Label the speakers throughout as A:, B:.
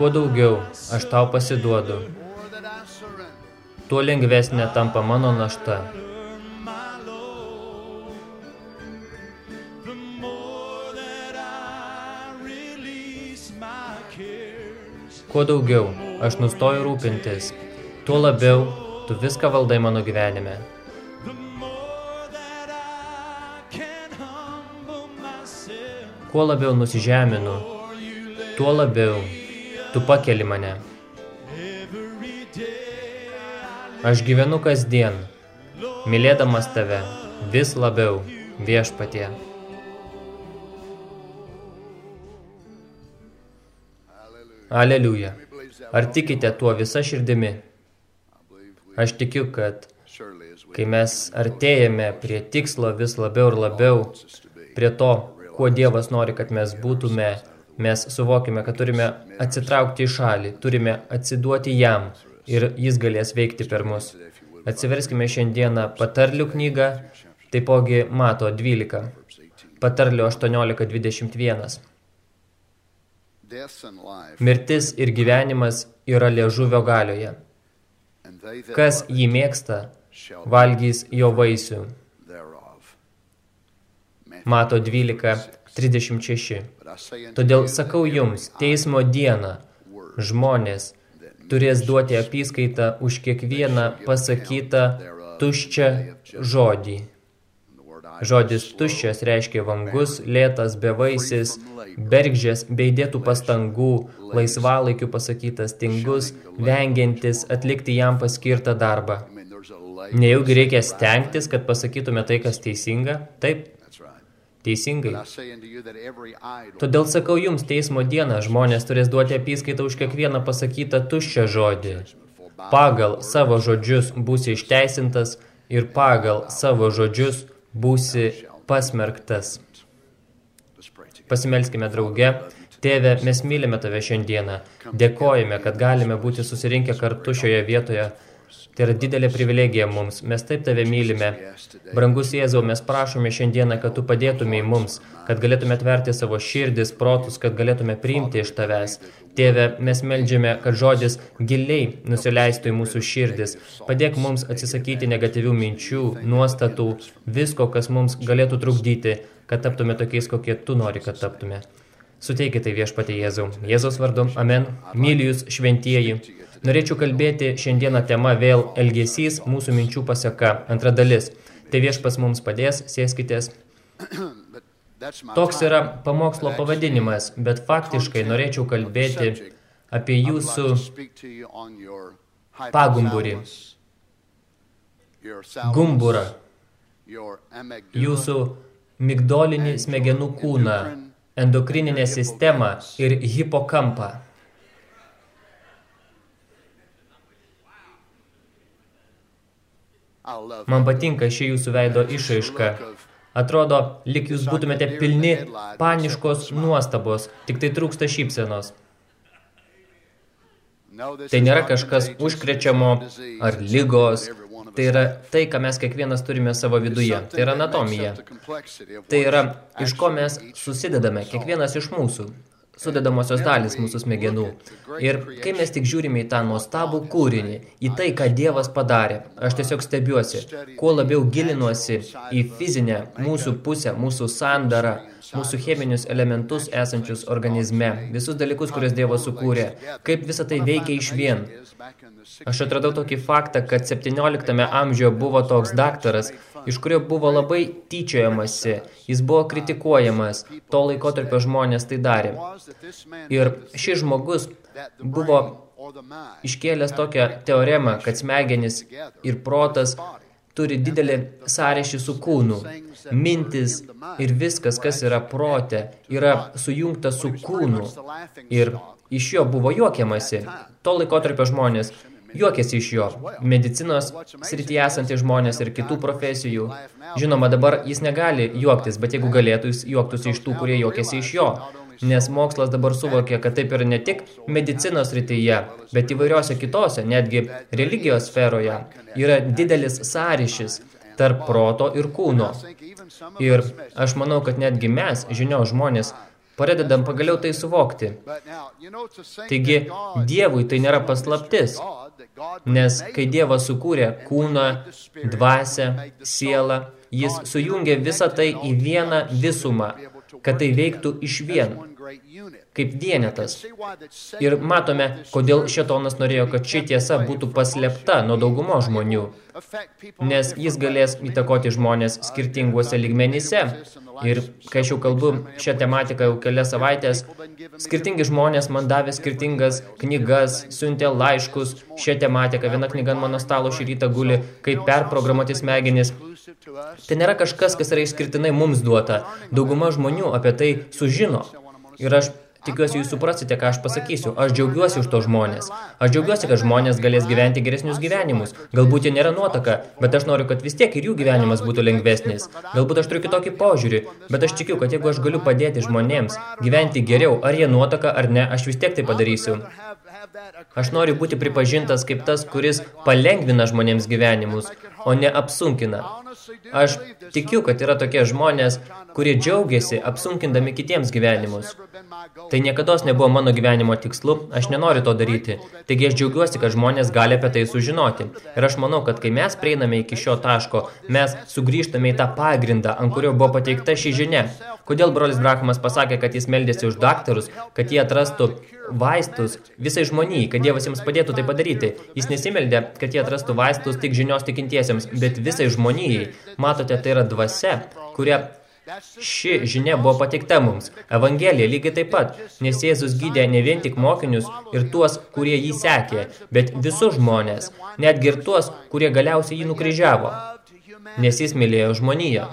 A: Kuo daugiau aš tau pasiduodu, tuo lengvesnė tampa mano našta. Kuo daugiau aš nustoju rūpintis, tuo labiau tu viską valdai mano gyvenime. Kuo labiau nusižeminu, tuo labiau tu pakeli mane. Aš gyvenu kasdien, mylėdamas tave vis labiau viešpatie. Aleliuja. Ar tikite tuo visa širdimi? Aš tikiu, kad kai mes artėjame prie tikslo vis labiau ir labiau, prie to, kuo Dievas nori, kad mes būtume, Mes suvokime, kad turime atsitraukti į šalį, turime atsiduoti jam ir jis galės veikti per mus. Atsiverskime šiandieną patarlių knygą, taipogi mato 12, patarlių 18.21. Mirtis ir gyvenimas yra liežuvio galioje. Kas jį mėgsta, valgys jo vaisių. Mato
B: 12, 36.
A: Todėl sakau jums, teismo dieną žmonės turės duoti apyskaitą už kiekvieną pasakytą tuščią žodį. Žodis tuščias reiškia vangus, lėtas, bevaisis, bergžės, beidėtų pastangų, laisvalaikių pasakytas, tingus, vengiantis atlikti jam paskirtą darbą. Nejaugi reikia stengtis, kad pasakytume tai, kas teisinga? Taip, teisingai. Todėl sakau jums, teismo dieną žmonės turės duoti apyskaitą už kiekvieną pasakytą tuščią žodį. Pagal savo žodžius būsi išteisintas ir pagal savo žodžius būsi pasmerktas. Pasimelskime drauge. Tėve, mes mylime tave šiandieną. Dėkojame, kad galime būti susirinkę kartu šioje vietoje. Tai yra didelė privilegija mums. Mes taip tave mylime. Brangus Jėzau, mes prašome šiandieną, kad tu padėtumėj mums, kad galėtume atverti savo širdis, protus, kad galėtume priimti iš tavęs. Tėve, mes meldžiame, kad žodis giliai nusileistų į mūsų širdis. Padėk mums atsisakyti negatyvių minčių, nuostatų, visko, kas mums galėtų trukdyti, kad taptume tokiais, kokie tu nori, kad taptume. Suteikite tai viešpatė Jėzau. Jėzaus vardu. Amen. Myliu jūs šventieji. Norėčiau kalbėti šiandieną tema vėl elgesys mūsų minčių paseka. Antra dalis. Tai viešpas mums padės, sėskitės. Toks yra pamokslo pavadinimas, bet faktiškai norėčiau kalbėti apie jūsų pagumburį. gumburą, jūsų migdolinį smegenų kūną, endokrininę sistemą ir hipokampą.
B: I love
A: Man patinka ši jūsų veido išraiška. Atrodo, lik jūs būtumėte pilni paniškos nuostabos, tik tai trūksta šypsenos. Tai nėra kažkas užkrečiamo ar lygos. Tai yra tai, ką mes kiekvienas turime savo viduje. Tai yra anatomija. Tai yra, iš ko mes susidedame, kiekvienas iš mūsų. Sudedamosios dalis mūsų smegenų. Ir kai mes tik žiūrime į tą nuostabų kūrinį, į tai, ką Dievas padarė, aš tiesiog stebiuosi, kuo labiau gilinuosi į fizinę mūsų pusę, mūsų sandarą, mūsų cheminius elementus esančius organizme, visus dalykus, kuriuos Dievas sukūrė, kaip visa tai veikia iš vien. Aš atradau tokį faktą, kad 17 amžiuje buvo toks daktaras, iš kurio buvo labai tyčiojamasi, jis buvo kritikuojamas, to laikotarpio žmonės tai darė. Ir šis žmogus buvo iškėlęs tokią teoremą, kad smegenis ir protas turi didelį sąryšį su kūnu. Mintis ir viskas, kas yra prote, yra sujungta su kūnu. Ir iš jo buvo juokiamasi. To laikotarpio žmonės juokėsi iš jo. Medicinos srityje esantys žmonės ir kitų profesijų. Žinoma, dabar jis negali juoktis, bet jeigu galėtų, jis juoktųsi iš tų, kurie juokėsi iš jo. Nes mokslas dabar suvokia, kad taip yra ne tik medicinos srityje, bet įvairiose kitose, netgi religijos sferoje, yra didelis sąryšis tarp proto ir kūno. Ir aš manau, kad netgi mes, žinios žmonės, Pradedam pagaliau tai suvokti. Taigi, Dievui tai nėra paslaptis, nes kai Dievas sukūrė kūną, dvasę, sielą, jis sujungė visą tai į vieną visumą, kad tai veiktų iš vien, kaip vienetas. Ir matome, kodėl šetonas norėjo, kad ši tiesa būtų paslėpta nuo daugumo žmonių, nes jis galės įtakoti žmonės skirtinguose lygmenyse. Ir kai aš jau kalbu šią tematiką jau kelias savaitės, skirtingi žmonės man davė skirtingas knygas, siuntė laiškus šią tematiką. Viena knyga mano stalo šį rytą guli, kaip perprogramuoti smegenis. Tai nėra kažkas, kas yra išskirtinai mums duota. Dauguma žmonių apie tai sužino. Ir aš Tikiuosi, jūs suprasite, ką aš pasakysiu. Aš džiaugiuosi už to žmonės. Aš džiaugiuosi, kad žmonės galės gyventi geresnius gyvenimus. Galbūt jie nėra nuotaka, bet aš noriu, kad vis tiek ir jų gyvenimas būtų lengvesnis. Galbūt aš turiu kitokį požiūrį, bet aš tikiu, kad jeigu aš galiu padėti žmonėms gyventi geriau, ar jie nuotaka ar ne, aš vis tiek tai padarysiu. Aš noriu būti pripažintas kaip tas, kuris palengvina žmonėms gyvenimus, o ne apsunkina. Aš tikiu, kad yra tokie žmonės, kurie džiaugiasi apsunkindami kitiems gyvenimus. Tai niekada nebuvo mano gyvenimo tikslu, aš nenoriu to daryti. Taigi aš džiaugiuosi, kad žmonės gali apie tai sužinoti. Ir aš manau, kad kai mes prieiname iki šio taško, mes sugrįžtame į tą pagrindą, ant kurio buvo pateikta ši žinia. Kodėl brolis Brahamas pasakė, kad jis meldėsi už daktarus, kad jie atrastų vaistus visai žmonijai, kad Dievas jiems padėtų tai padaryti. Jis nesimeldė, kad jie atrastų vaistus tik žinios tikintiesiems, bet visai žmonijai. Matote, tai yra dvasia, kuria Ši žinia buvo pateikta mums. Evangelija lygiai taip pat, nes Jėzus gydė ne vien tik mokinius ir tuos, kurie jį sekė, bet visus žmonės, netgi ir tuos, kurie galiausiai jį nukryžiavo nes jis mylėjo žmoniją.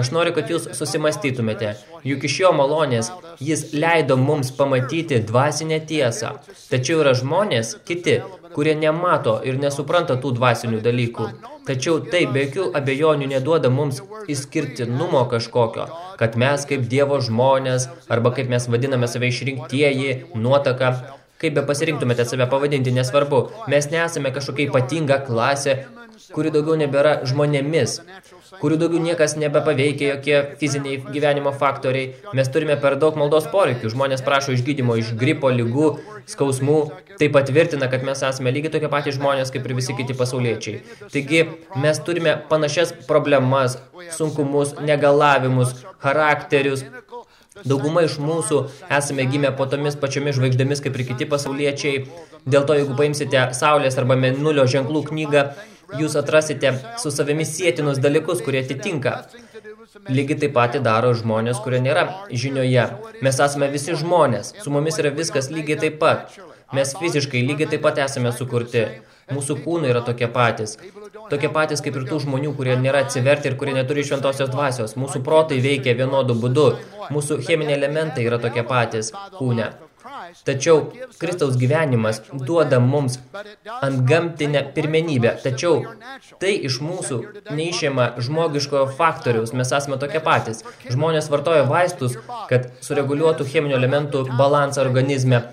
A: Aš noriu, kad jūs susimastytumėte, juk iš jo malonės jis leido mums pamatyti dvasinę tiesą. Tačiau yra žmonės, kiti, kurie nemato ir nesupranta tų dvasinių dalykų. Tačiau tai be jokių abejonių neduoda mums išskirtinumo kažkokio, kad mes kaip Dievo žmonės, arba kaip mes vadiname save išrinktieji, nuotaka, kaip be pasirinktumėte save pavadinti, nesvarbu, mes nesame kažkokia ypatinga klasė, kuri daugiau nebėra žmonėmis, kurių daugiau niekas nebepaveikia jokie fiziniai gyvenimo faktoriai. Mes turime per daug maldos poreikių. Žmonės prašo išgydymo iš gripo, lygų, skausmų. Tai patvirtina, kad mes esame lygiai tokie patys žmonės, kaip ir visi kiti pasauliečiai. Taigi, mes turime panašias problemas, sunkumus, negalavimus, charakterius, Dauguma iš mūsų esame gimę po tomis pačiomis žvaigždėmis kaip ir kiti pasauliečiai. Dėl to, jeigu paimsite Saulės arba Mėnulio ženklų knygą, jūs atrasite su savimi sėtinus dalykus, kurie atitinka. Lygiai taip pat daro žmonės, kurie nėra žinioje. Mes esame visi žmonės, su mumis yra viskas lygiai taip pat. Mes fiziškai lygiai taip pat esame sukurti. Mūsų kūnai yra tokie patys. Tokie patys kaip ir tų žmonių, kurie nėra atsiverti ir kurie neturi šventosios dvasios. Mūsų protai veikia vienodu būdu. Mūsų cheminiai elementai yra tokie patys kūne. Tačiau Kristaus gyvenimas duoda mums ant gamtinę pirmenybę. Tačiau tai iš mūsų neišėma žmogiškojo faktoriaus. Mes esame tokie patys. Žmonės vartoja vaistus, kad sureguliuotų cheminių elementų balansą organizme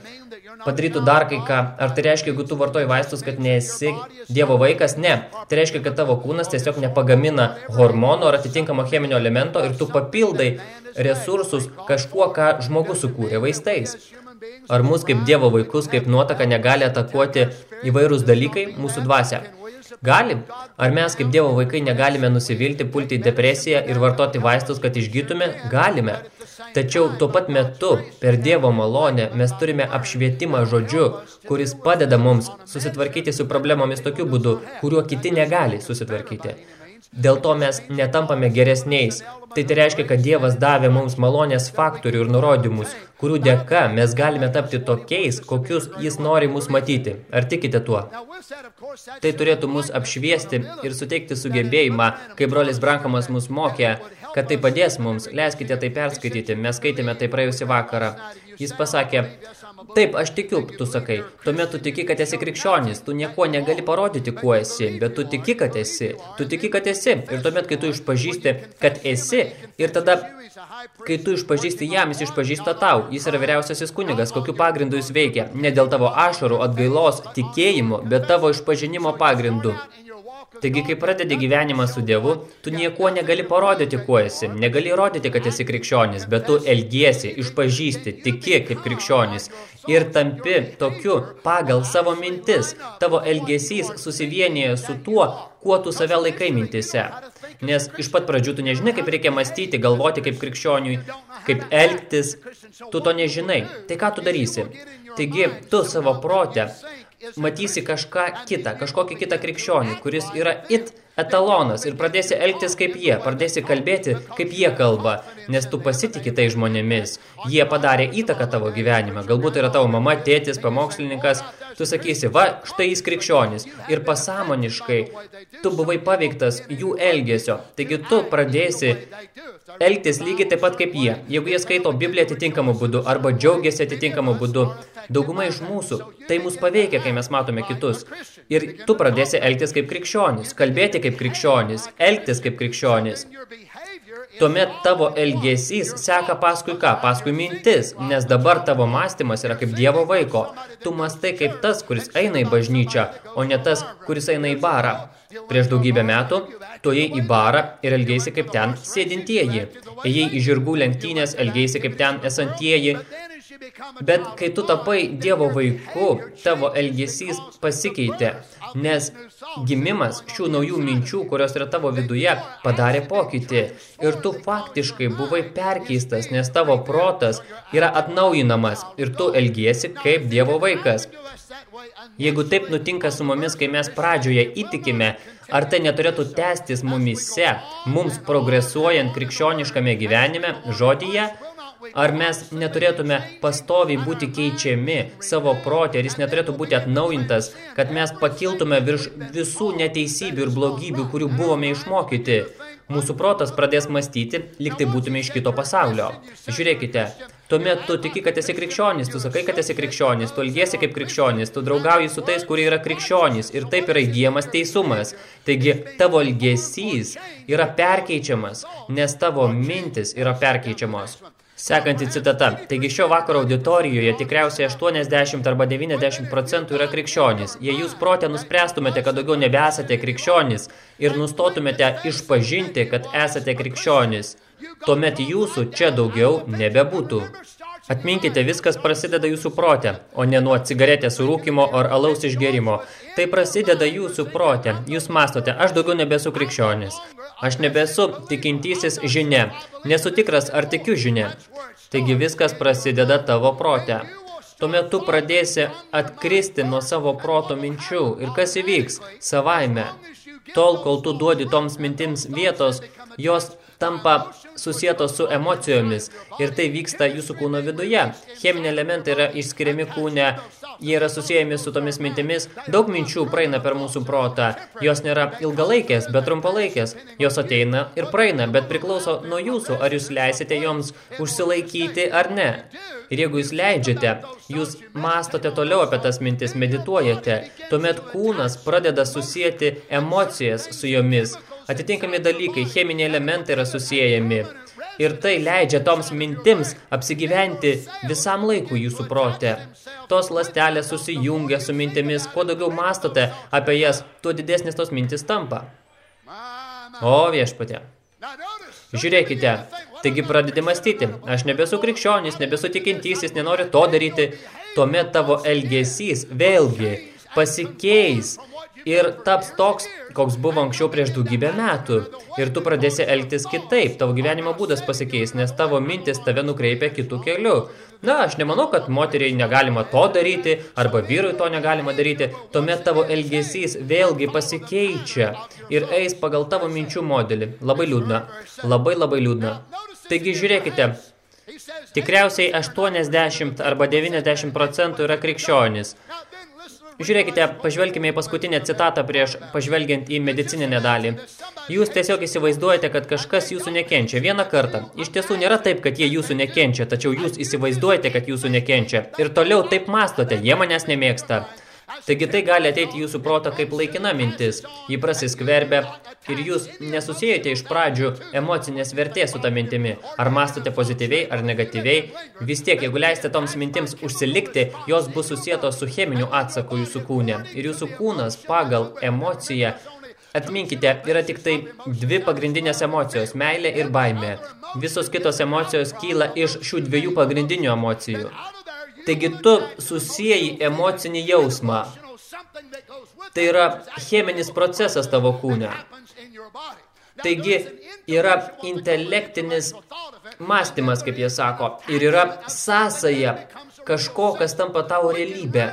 A: padarytų dar kai ką. Ar tai reiškia, jeigu tu vartoji vaistus, kad nesi Dievo vaikas? Ne. Tai reiškia, kad tavo kūnas tiesiog nepagamina hormonų ar atitinkamo cheminio elemento ir tu papildai resursus kažkuo, ką žmogus sukūrė vaistais. Ar mus kaip Dievo vaikus, kaip nuotaka negali atakuoti įvairūs dalykai mūsų dvasia? Gali. Ar mes kaip Dievo vaikai negalime nusivilti, pulti į depresiją ir vartoti vaistus, kad išgytume? Galime. Tačiau tuo pat metu, per Dievo malonę, mes turime apšvietimą žodžiu, kuris padeda mums susitvarkyti su problemomis tokiu būdu, kuriuo kiti negali susitvarkyti. Dėl to mes netampame geresniais. Tai tai reiškia, kad Dievas davė mums malonės faktorių ir nurodymus, kurių dėka mes galime tapti tokiais, kokius jis nori mus matyti. Ar tikite tuo? Tai turėtų mus apšviesti ir suteikti sugebėjimą, kai brolis Brankamas mus mokė, kad tai padės mums. Leiskite tai perskaityti, mes skaitėme tai praėjusį vakarą. Jis pasakė, taip, aš tikiu, tu sakai, tuomet tu tiki, kad esi krikščionis, tu nieko negali parodyti, kuo esi, bet tu tiki, kad esi, tu tiki, kad esi, ir tuomet, kai tu išpažįsti, kad esi, ir tada, kai tu išpažįsti jam, jis išpažįsta tau, jis yra vyriausiasis kunigas, kokiu pagrindu jis veikia, ne dėl tavo ašarų, atgailos, tikėjimo, bet tavo išpažinimo pagrindu. Taigi, kai pradedi gyvenimą su Dievu, tu niekuo negali parodyti, kuo esi. Negali įrodyti, kad esi krikščionis, bet tu elgiesi, išpažįsti, tiki kaip krikščionis. Ir tampi tokiu pagal savo mintis. Tavo elgesys susivienyje su tuo, kuo tu save laikai mintise. Nes iš pat pradžių tu nežinai, kaip reikia mąstyti, galvoti kaip krikščioniui, kaip elgtis. Tu to nežinai. Tai ką tu darysi? Taigi, tu savo protę matysi kažką kitą, kažkokį kitą krikščionį, kuris yra it etalonas ir pradėsi elgtis kaip jie, pradėsi kalbėti kaip jie kalba, nes tu pasitiki tai žmonėmis. Jie padarė įtaką tavo gyvenimą, galbūt yra tavo mama, tėtis, pamokslininkas, tu sakysi, va, štai jis krikščionis ir pasąmoniškai tu buvai paveiktas jų elgesio, taigi tu pradėsi elgtis lygiai taip pat kaip jie. Jeigu jie skaito Bibliją atitinkamų būdų arba džiaugiasi atitinkamų būdų, dauguma iš mūsų, tai mus paveikia, kai mes matome kitus. Ir tu pradėsi elgtis kaip krikščionis, kalbėti kaip krikščionis, elgtis kaip krikščionis. Tuomet tavo elgesys seka paskui ką? Paskui mintis, nes dabar tavo mąstymas yra kaip Dievo vaiko. Tu mastai kaip tas, kuris eina į bažnyčią, o ne tas, kuris eina į barą. Prieš daugybę metų tu ėjai į barą ir elgeisi kaip ten sėdintieji. Ėjai į žirgų lenktynės, elgeisi kaip ten esantieji. Bet kai tu tapai Dievo vaiku, tavo elgesys pasikeitė, nes gimimas šių naujų minčių, kurios yra tavo viduje, padarė pokytį. Ir tu faktiškai buvai perkeistas, nes tavo protas yra atnaujinamas ir tu elgiesi kaip Dievo vaikas. Jeigu taip nutinka su mumis, kai mes pradžioje įtikime, ar tai neturėtų tęstis mumise, mums progresuojant krikščioniškame gyvenime, žodyje, Ar mes neturėtume pastoviai būti keičiami savo protė, ar jis neturėtų būti atnaujintas, kad mes pakiltume virš visų neteisybių ir blogybių, kurių buvome išmokyti. Mūsų protas pradės mąstyti, lyg tai būtume iš kito pasaulio. Žiūrėkite, tuomet tu tiki, kad esi krikščionis, tu sakai, kad esi krikščionis, tu elgiesi kaip krikščionis, tu draugauji su tais, kurie yra krikščionis ir taip yra įgyjamas teisumas. Taigi, tavo elgesys yra perkeičiamas, nes tavo mintis yra perkeičiamos. Sekanti citata. Taigi šio vakaro auditorijoje tikriausiai 80 arba 90 procentų yra krikščionys. Jei jūs protė nuspręstumėte, kad daugiau nebesate krikščionys ir nustotumėte išpažinti, kad esate krikščionys, tuomet jūsų čia daugiau nebebūtų. Atminkite, viskas prasideda jūsų protė, o ne nuo cigaretės surūkimo ar alaus išgerimo. Tai prasideda jūsų protė. Jūs mastote, aš daugiau nebesu krikščionis. Aš nebesu tikintysis žinia. Nesu tikras, ar tikiu žinia. Taigi viskas prasideda tavo protė. Tuomet tu pradėsi atkristi nuo savo proto minčių. Ir kas įvyks? Savaime. Tol, kol tu duodi toms mintims vietos, jos tampa susietos su emocijomis ir tai vyksta jūsų kūno viduje. Cheminiai elementai yra išskiriami kūne, jie yra susijęmi su tomis mintimis. Daug minčių praeina per mūsų protą. Jos nėra ilgalaikės, bet trumpalaikės. Jos ateina ir praeina, bet priklauso nuo jūsų, ar jūs leisite joms užsilaikyti ar ne. Ir jeigu jūs leidžiate, jūs mastote toliau apie tas mintis, medituojate, tuomet kūnas pradeda susijęti emocijas su jomis. Atitinkami dalykai, cheminiai elementai yra susijęjami. Ir tai leidžia toms mintims apsigyventi visam laikui jūsų prote. Tos lastelės susijungia su mintimis, kuo daugiau mastote apie jas, tuo didesnis tos mintis tampa. O viešpatė. Žiūrėkite, taigi pradedi mąstyti, aš nebesu krikščionis, nebesu tikintysis, nenoriu to daryti, tuomet tavo elgesys vėlgi pasikeis ir taps toks, koks buvo anksčiau prieš daugybę metų. Ir tu pradėsi elgtis kitaip, tavo gyvenimo būdas pasikeis, nes tavo mintis tave nukreipia kitų keliu. Na, aš nemanau, kad moteriai negalima to daryti, arba vyrui to negalima daryti, tuomet tavo elgesys vėlgi pasikeičia ir eis pagal tavo minčių modelį. Labai liūdna, labai labai liūdna. Taigi žiūrėkite, tikriausiai 80 arba 90 procentų yra krikščionis. Žiūrėkite, pažvelkime į paskutinę citatą prieš pažvelgiant į medicininę dalį. Jūs tiesiog įsivaizduojate, kad kažkas jūsų nekenčia vieną kartą. Iš tiesų nėra taip, kad jie jūsų nekenčia, tačiau jūs įsivaizduojate, kad jūsų nekenčia. Ir toliau taip mastote, jie manęs nemėgsta. Taigi tai gali ateiti jūsų protą kaip laikina mintis. Ji prasiskverbia ir jūs nesusijate iš pradžių emocinės vertės su ta mintimi. Ar mastote pozityviai ar negatyviai. Vis tiek, jeigu leisite toms mintims užsilikti, jos bus susietos su cheminiu atsaku jūsų kūne. Ir jūsų kūnas pagal emociją Atminkite, yra tik tai dvi pagrindinės emocijos – meilė ir baimė. Visos kitos emocijos kyla iš šių dviejų pagrindinių emocijų. Taigi tu susieji emocinį jausmą. Tai yra cheminis procesas tavo kūne. Taigi yra intelektinis mąstymas, kaip jie sako, ir yra sąsaja kažko, kas tampa tavo realybė.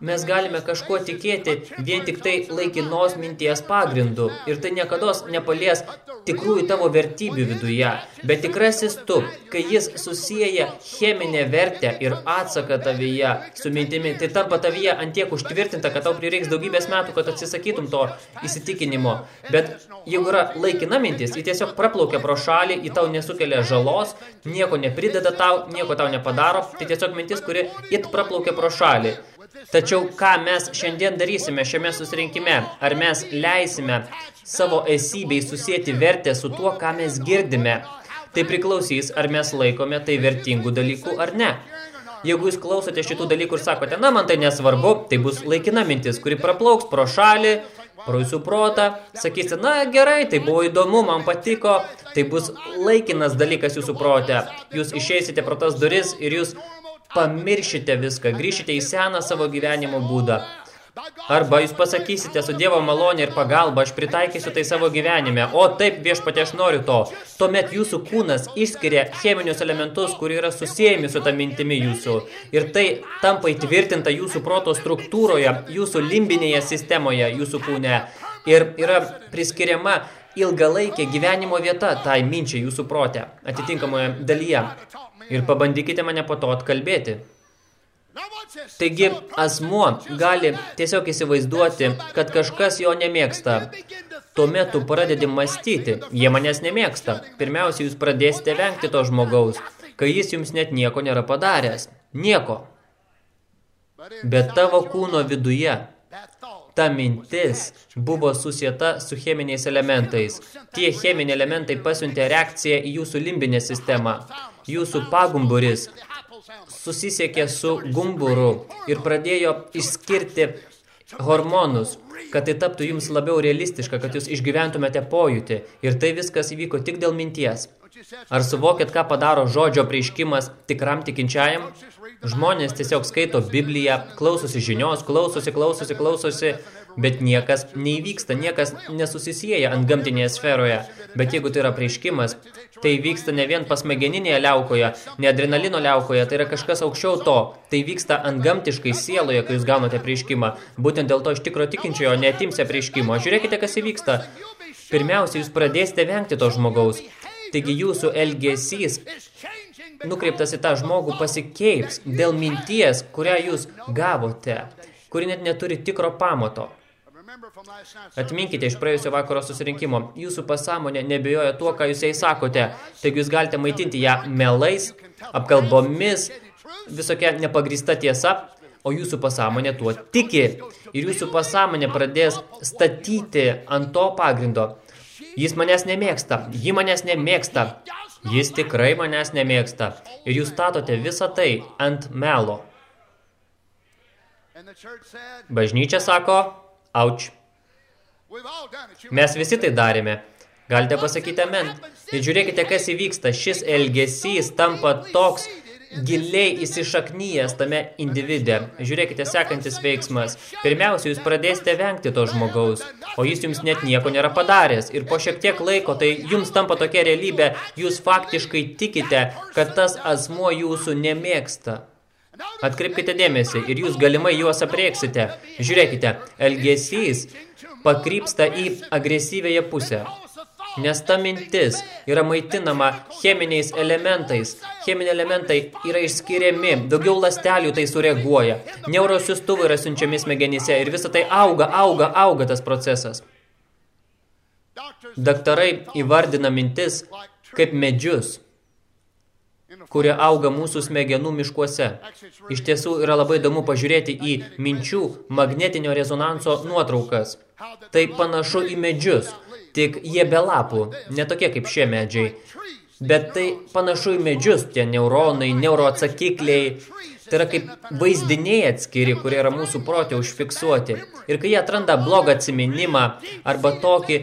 A: Mes galime kažkuo tikėti vien tik tai laikinos minties pagrindu ir tai niekados nepalies tikrųjų tavo vertybių viduje. Bet tikrasis tu, kai jis susieja cheminę vertę ir atsaką tavyje su mintimi, tai tampa tavyje antiek užtvirtinta, kad tau prireiks daugybės metų, kad atsisakytum to įsitikinimo. Bet jeigu yra laikina mintis, ji tiesiog praplaukia pro šalį, į tau nesukelia žalos, nieko neprideda tau, nieko tau nepadaro, tai tiesiog mintis, kuri it praplaukia pro šalį. Tačiau ką mes šiandien darysime šiame susirinkime? Ar mes leisime savo esybei susėti vertę su tuo, ką mes girdime? Tai priklausys, ar mes laikome tai vertingų dalykų ar ne. Jeigu jūs klausote šitų dalykų ir sakote, na, man tai nesvarbu, tai bus laikina mintis, kuri praplauks pro šalį, pro jūsų protą, sakysite, na, gerai, tai buvo įdomu, man patiko, tai bus laikinas dalykas jūsų prote. Jūs išeisite pro tas duris ir jūs pamiršite viską, grįšite į seną savo gyvenimo būdą. Arba jūs pasakysite su Dievo malonė ir pagalba, aš pritaikysiu tai savo gyvenime. O taip, viešpatė, aš noriu to. Tuomet jūsų kūnas išskiria cheminius elementus, kurie yra susijęmi su ta mintimi jūsų. Ir tai tampa įtvirtinta jūsų proto struktūroje, jūsų limbinėje sistemoje, jūsų kūne. Ir yra priskiriama ilgalaikė gyvenimo vieta tai minčiai jūsų prote, atitinkamoje dalyje. Ir pabandykite mane po to atkalbėti. Taigi, asmuo gali tiesiog įsivaizduoti, kad kažkas jo nemėgsta. Tuomet tu pradedi mąstyti, jie manęs nemėgsta. Pirmiausia, jūs pradėsite vengti to žmogaus, kai jis jums net nieko nėra padaręs. Nieko. Bet tavo kūno viduje ta mintis buvo susieta su cheminiais elementais. Tie cheminiai elementai pasiuntė reakciją į jūsų limbinę sistemą. Jūsų pagumburis susisiekė su gumburu ir pradėjo išskirti hormonus, kad tai taptų jums labiau realistiška, kad jūs išgyventumėte pojūtį. Ir tai viskas įvyko tik dėl minties. Ar suvokėt, ką padaro žodžio prieiškimas tikram tikinčiajam? Žmonės tiesiog skaito Bibliją, klausosi žinios, klausosi, klausosi, klausosi, bet niekas neįvyksta, niekas nesusisieja ant gamtinėje sferoje. Bet jeigu tai yra prieiškimas, tai vyksta ne vien pasmegeninėje liaukoje, ne adrenalino liaukoje, tai yra kažkas aukščiau to. Tai vyksta ant gamtiškai sieloje, kai jūs gaunate prieiškimą. Būtent dėl to iš tikro tikinčiojo neatimsia prieiškimo. Žiūrėkite, kas įvyksta. Pirmiausia, jūs pradėsite vengti to žmogaus. Taigi jūsų elgesys nukreiptas į tą žmogų pasikeips dėl minties, kurią jūs gavote, kuri net neturi tikro pamato. Atminkite iš praėjusio vakaro susirinkimo, jūsų pasąmonė nebejoja tuo, ką jūs jai sakote, taigi jūs galite maitinti ją melais, apkalbomis, visokia nepagrįsta tiesa, o jūsų pasąmonė tuo tiki. Ir jūsų pasąmonė pradės statyti ant to pagrindo. Jis manęs nemėgsta, ji manęs nemėgsta, jis tikrai manęs nemėgsta. Ir jūs statote visą tai ant melo. Bažnyčia sako, auč. Mes visi tai darėme. Galite pasakyti amen. Ir žiūrėkite, kas įvyksta. Šis elgesys tampa toks giliai įsišaknyjęs tame individe. Žiūrėkite, sekantis veiksmas. Pirmiausia, jūs pradėsite vengti to žmogaus, o jis jums net nieko nėra padaręs. Ir po šiek tiek laiko, tai jums tampa tokia realybė, jūs faktiškai tikite, kad tas asmuo jūsų nemėgsta. Atkreipkite dėmesį ir jūs galimai juos aprieksite. Žiūrėkite, elgesys pakrypsta į agresyvėje pusę. Nes ta mintis yra maitinama cheminiais elementais. Cheminiai elementai yra išskiriami, daugiau lastelių tai sureaguoja. Neurosiustuvai yra siunčiami smegenyse ir visa tai auga, auga, auga tas procesas. Daktarai įvardina mintis kaip medžius kurie auga mūsų smegenų miškuose. Iš tiesų yra labai įdomu pažiūrėti į minčių magnetinio rezonanso nuotraukas. Tai panašu į medžius, tik jie be lapų, ne tokie kaip šie medžiai. Bet tai panašu į medžius, tie neuronai, neuroatsakikliai, Tai yra kaip vaizdiniai atskiri, kurie yra mūsų protė užfiksuoti. Ir kai jie atranda blogą atsiminimą arba tokį,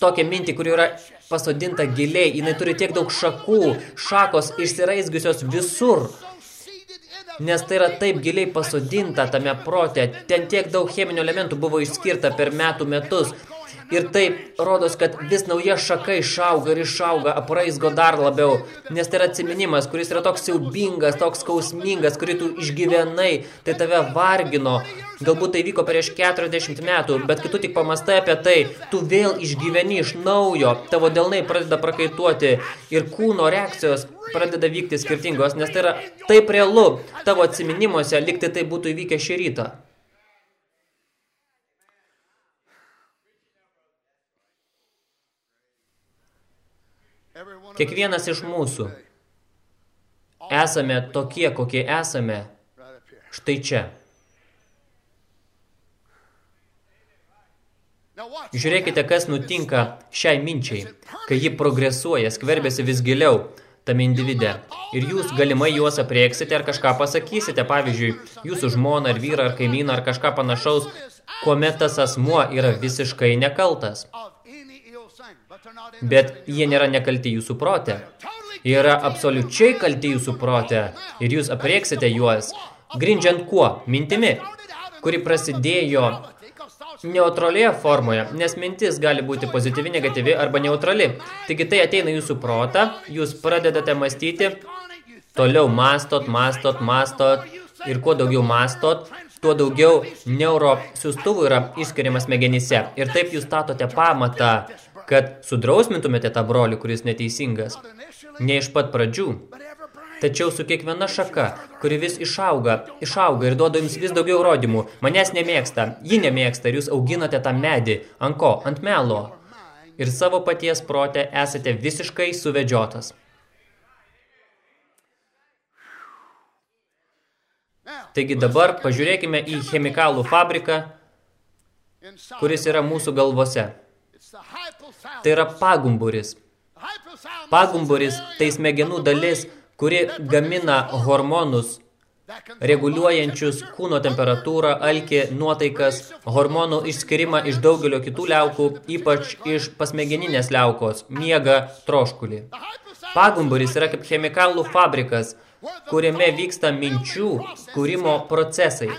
A: tokią mintį, kuri yra pasodinta giliai, jinai turi tiek daug šakų, šakos išsiraizgiusios visur, nes tai yra taip giliai pasodinta tame prote, ten tiek daug cheminių elementų buvo išskirta per metų metus, Ir taip rodos, kad vis nauja šaka išauga ir išauga, apraizgo dar labiau, nes tai yra atsiminimas, kuris yra toks siaubingas, toks skausmingas, kurį tu išgyvenai, tai tave vargino. Galbūt tai vyko prieš 40 metų, bet kai tu tik pamastai apie tai, tu vėl išgyveni iš naujo, tavo delnai pradeda prakaituoti ir kūno reakcijos pradeda vykti skirtingos, nes tai yra taip realu tavo atsiminimuose, liktai tai būtų įvykę šį rytą. Kiekvienas iš mūsų esame tokie, kokie esame, štai čia. Žiūrėkite, kas nutinka šiai minčiai, kai ji progresuoja, skverbėsi vis giliau tame individe. Ir jūs galimai juos aprieksite ar kažką pasakysite, pavyzdžiui, jūsų žmoną ar vyrą ar kaimyną ar kažką panašaus, kuomet tas asmuo yra visiškai nekaltas bet jie nėra nekalti jūsų prote. Jie yra absoliučiai kalti jūsų prote ir jūs aprieksite juos, grindžiant kuo? Mintimi, kuri prasidėjo neutralioje formoje, nes mintis gali būti pozityvi, negatyvi arba neutrali. Taigi tai ateina jūsų protą, jūs pradedate mąstyti, toliau mastot, mastot, mastot ir kuo daugiau mastot, tuo daugiau neurosiustuvų yra išskiriamas smegenyse. Ir taip jūs statote pamatą kad sudrausmintumėte tą brolį, kuris neteisingas, ne iš pat pradžių, tačiau su kiekviena šaka, kuri vis išauga, išauga ir duoda jums vis daugiau rodymų, manęs nemėgsta, ji nemėgsta ir jūs auginate tą medį, ant ko, ant melo. Ir savo paties protė esate visiškai suvedžiotas. Taigi dabar pažiūrėkime į chemikalų fabriką, kuris yra mūsų galvose. Tai yra pagumburis. Pagumburis tai smegenų dalis, kuri gamina hormonus, reguliuojančius kūno temperatūrą, alkį, nuotaikas, hormonų išskirimą iš daugelio kitų liaukų, ypač iš pasmegeninės liaukos, miega, troškulį. Pagumburis yra kaip chemikalų fabrikas, kuriame vyksta minčių kūrimo procesai.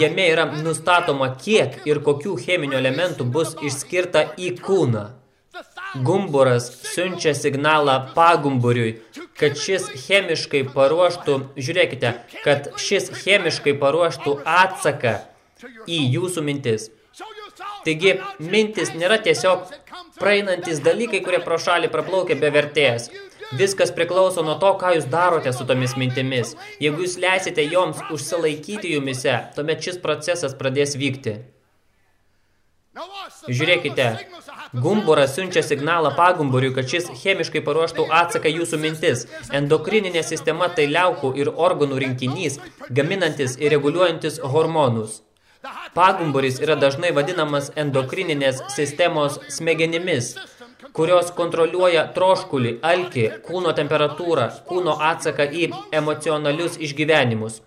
A: Jame yra nustatoma, kiek ir kokių cheminių elementų bus išskirta į kūną. Gumburas siunčia signalą pagumburiui, kad šis chemiškai paruoštų, žiūrėkite, kad šis chemiškai paruoštų atsaką į jūsų mintis. Taigi, mintis nėra tiesiog praeinantis dalykai, kurie pro šalį praplaukia be vertės. Viskas priklauso nuo to, ką jūs darote su tomis mintimis. Jeigu jūs leisite joms užsilaikyti jumise, tuomet šis procesas pradės vykti. Žiūrėkite, gumburas siunčia signalą pagumburiui, kad šis chemiškai paruoštų atsaką jūsų mintis. Endokrininė sistema tai liaukų ir organų rinkinys, gaminantis ir reguliuojantis hormonus. Pagumburis yra dažnai vadinamas endokrininės sistemos smegenimis – kurios kontroliuoja troškulį, alkį, kūno temperatūrą, kūno atsaką į emocionalius išgyvenimus.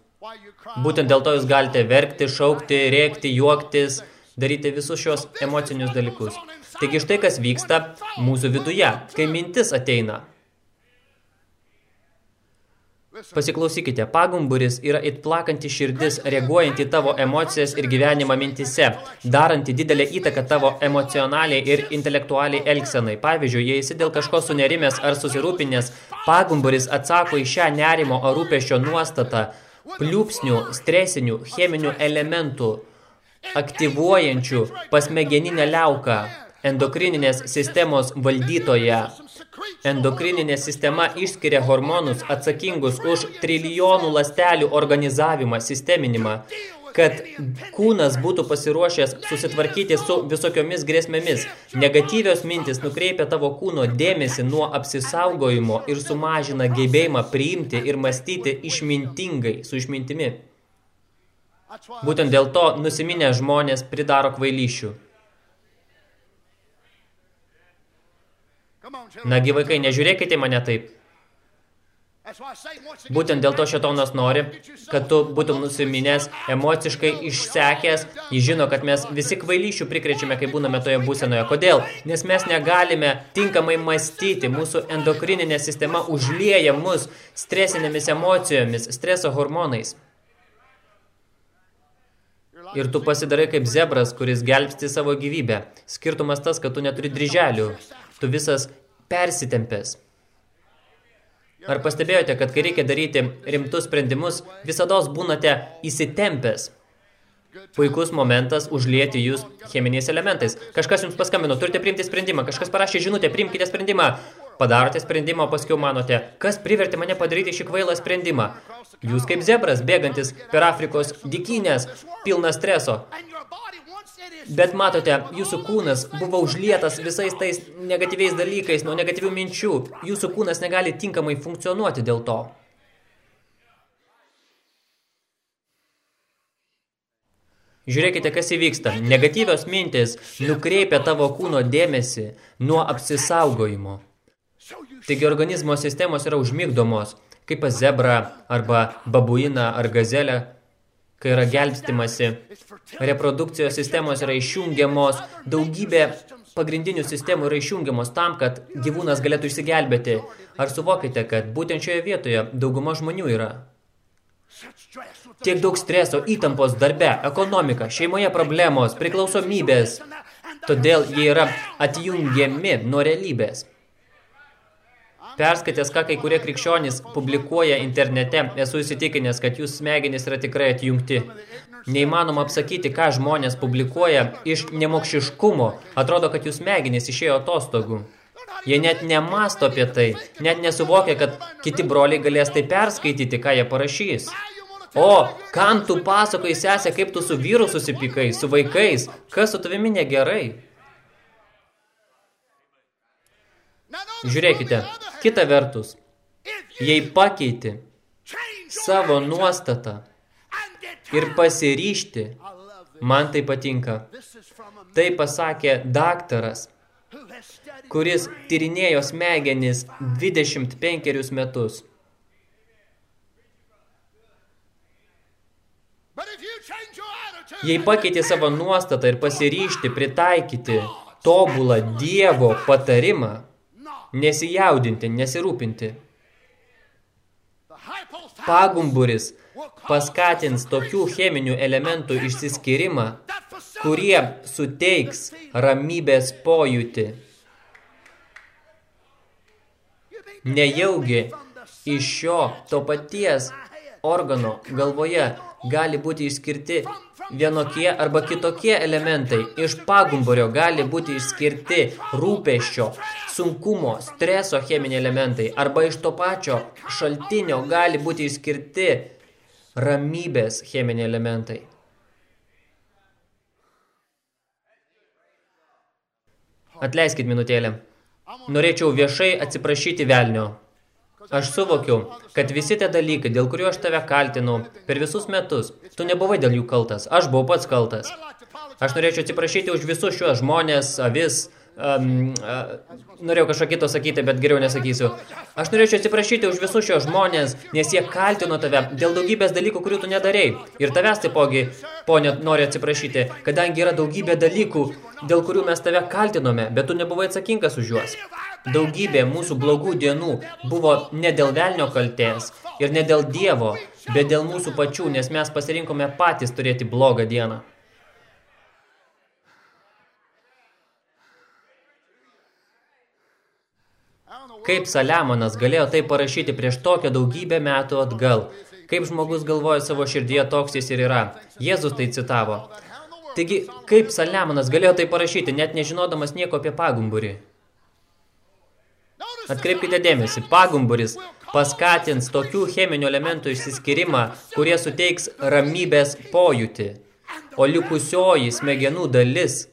A: Būtent dėl to jūs galite verkti, šaukti, rėkti, juoktis, daryti visus šios emocinius dalykus. Taigi štai kas vyksta mūsų viduje, kai mintis ateina. Pasiklausykite, pagumburis yra it plakanti širdis, reaguojanti tavo emocijas ir gyvenimą mintise, daranti didelę įtaką tavo emocionaliai ir intelektualiai elgsenai. Pavyzdžiui, jei esi dėl kažko sunerimęs ar susirūpinęs, pagumburis atsako į šią nerimo ar rūpešio nuostatą, pliūpsnių, stresinių, cheminių elementų, aktyvuojančių pasmegeninę liauką, endokrininės sistemos valdytoje, Endokrininė sistema išskiria hormonus atsakingus už trilijonų lastelių organizavimą, sisteminimą, kad kūnas būtų pasiruošęs susitvarkyti su visokiomis grėsmėmis. Negatyvios mintis nukreipia tavo kūno dėmesį nuo apsisaugojimo ir sumažina gebėjimą priimti ir mąstyti išmintingai, su išmintimi. Būtent dėl to nusiminę žmonės pridaro kvailyšių. Nagi vaikai, nežiūrėkite mane taip. Būtent dėl to šetonas nori, kad tu būtum nusiminęs, emociškai išsekęs. Jis žino, kad mes visi kvailyšių prikrečiame, kai būname toje būsenoje. Kodėl? Nes mes negalime tinkamai mąstyti. Mūsų endokrininė sistema užlieja mus stresinėmis emocijomis, streso hormonais. Ir tu pasidarai kaip zebras, kuris gelbsti savo gyvybę. Skirtumas tas, kad tu neturi dryželių. Tu visas persitempęs. Ar pastebėjote, kad kai reikia daryti rimtus sprendimus, visados būnate įsitempęs? Puikus momentas užlieti jūs cheminiais elementais. Kažkas jums paskambino, turite priimti sprendimą, kažkas parašė žinutę, priimkite sprendimą. Padarote sprendimą, o paskiau manote, kas privertė mane padaryti šį kvailą sprendimą. Jūs kaip zebras, bėgantis per Afrikos dikynės, pilnas streso. Bet matote, jūsų kūnas buvo užlietas visais tais negatyviais dalykais, nuo negatyvių minčių. Jūsų kūnas negali tinkamai funkcionuoti dėl to. Žiūrėkite, kas įvyksta. Negatyvios mintis nukreipia tavo kūno dėmesį nuo apsisaugojimo. Taigi organizmo sistemos yra užmigdomos, kaip pas zebrą arba babuiną ar gazelę, kai yra gelbstimasi. Reprodukcijos sistemos yra išjungiamos, daugybė pagrindinių sistemų yra išjungiamos tam, kad gyvūnas galėtų išsigelbėti. Ar suvokite, kad būtent šioje vietoje dauguma žmonių yra? Tiek daug streso, įtampos darbe, ekonomika, šeimoje problemos, priklausomybės. Todėl jie yra atjungiami nuo realybės. Perskaitęs, ką kai kurie krikščionys publikuoja internete, esu įsitikinęs, kad jūsų smegenys yra tikrai atjungti. Neįmanoma apsakyti, ką žmonės publikuoja iš nemokšiškumo. Atrodo, kad jūs smegenys išėjo atostogų. Jie net nemasto apie tai, net nesuvokia, kad kiti broliai galės tai perskaityti, ką jie parašys. O, kam tu pasakoji sesė, kaip tu su vyru susipykai, su vaikais, kas su tavimi negerai? Žiūrėkite, kita vertus, jei pakeiti savo nuostatą ir pasiryšti, man tai patinka. Tai pasakė daktaras, kuris tyrinėjo smegenis 25 metus. Jei pakeiti savo nuostatą ir pasiryšti pritaikyti tobulą Dievo patarimą, nesijaudinti, nesirūpinti. Pagumburis paskatins tokių cheminių elementų išsiskyrimą, kurie suteiks ramybės pojūtį. Nejaugi iš šio to paties organo galvoje gali būti išskirti vienokie arba kitokie elementai. Iš pagumburio gali būti išskirti rūpeščio, sunkumo, streso cheminiai elementai. Arba iš to pačio šaltinio gali būti išskirti ramybės cheminiai elementai. Atleiskit minutėlę. Norėčiau viešai atsiprašyti velnio. Aš suvokiau, kad visi tie dalykai, dėl kurių aš tave kaltinu per visus metus, tu nebuvai dėl jų kaltas, aš buvau pats kaltas. Aš norėčiau atsiprašyti už visus šiuos žmonės, avis, um, uh, norėjau kažką kito sakyti, bet geriau nesakysiu. Aš norėčiau atsiprašyti už visus šios žmonės, nes jie kaltino tave dėl daugybės dalykų, kurių tu nedarei. Ir tavęs taipogi, ponė, nori atsiprašyti, kadangi yra daugybė dalykų, dėl kurių mes tave kaltinome, bet tu nebuvai atsakingas už juos. Daugybė mūsų blogų dienų buvo ne dėl velnio kaltės ir ne dėl Dievo, bet dėl mūsų pačių, nes mes pasirinkome patys turėti blogą dieną. Kaip Saliamonas galėjo tai parašyti prieš tokią daugybę metų atgal? Kaip žmogus galvoja savo širdyje, toks jis ir yra. Jėzus tai citavo. Taigi, kaip Saliamonas galėjo tai parašyti, net nežinodamas nieko apie pagumburį? Atkreipkite dėmesį, pagumburis paskatins tokių cheminių elementų išsiskyrimą, kurie suteiks ramybės pojūtį, o likusioji smegenų dalis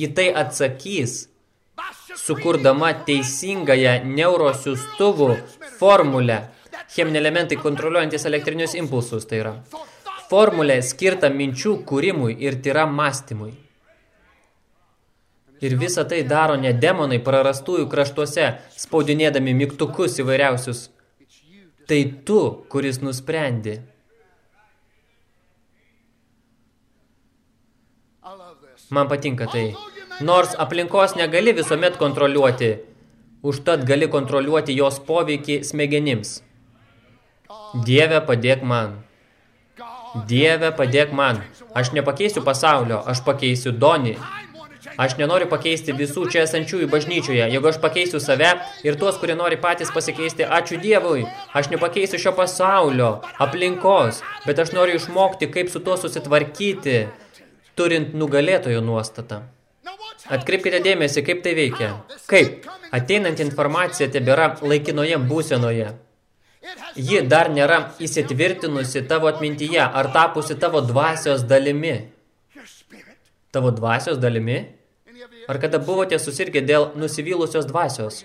A: į tai atsakys, sukurdama teisingąją neurosiustuvų formulę, cheminiai elementai kontroliuojantis elektrinius impulsus, tai yra formulė skirta minčių kūrimui ir tyra mąstymui. Ir visą tai daro ne demonai prarastųjų kraštuose, spaudinėdami mygtukus įvairiausius. Tai tu, kuris nusprendi. Man patinka tai. Nors aplinkos negali visuomet kontroliuoti, užtat gali kontroliuoti jos poveikį smegenims. Dieve, padėk man. Dieve, padėk man. Aš nepakeisiu pasaulio, aš pakeisiu Donį. Aš nenoriu pakeisti visų čia esančiųjų bažnyčioje. Jeigu aš pakeisiu save ir tuos, kurie nori patys pasikeisti, ačiū Dievui. Aš nepakeisiu šio pasaulio, aplinkos, bet aš noriu išmokti, kaip su tuo susitvarkyti, turint nugalėtojo nuostatą. Atkreipkite dėmesį, kaip tai veikia. Kaip? Ateinant informacija tebėra laikinoje būsenoje. Ji dar nėra įsitvirtinusi tavo atmintyje ar tapusi tavo dvasios dalimi. Tavo dvasios dalimi? Ar kada buvote susirgę dėl nusivylusios dvasios?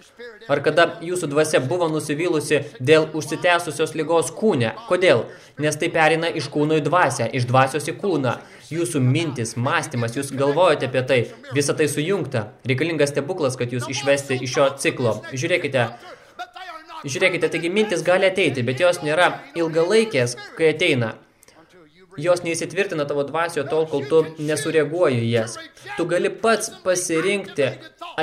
A: Ar kada jūsų dvasia buvo nusivylusi dėl užsitęsusios lygos kūne? Kodėl? Nes tai perina iš kūno į dvasę, iš dvasios į kūną. Jūsų mintis, mąstymas, jūs galvojate apie tai, visa tai sujungta. Reikalingas stebuklas, kad jūs išvesti iš šio ciklo. Žiūrėkite, žiūrėkite, taigi mintis gali ateiti, bet jos nėra ilgalaikės, kai ateina. Jos neįsitvirtina tavo dvasio tol, kol tu nesureaguoji jas. Tu gali pats pasirinkti,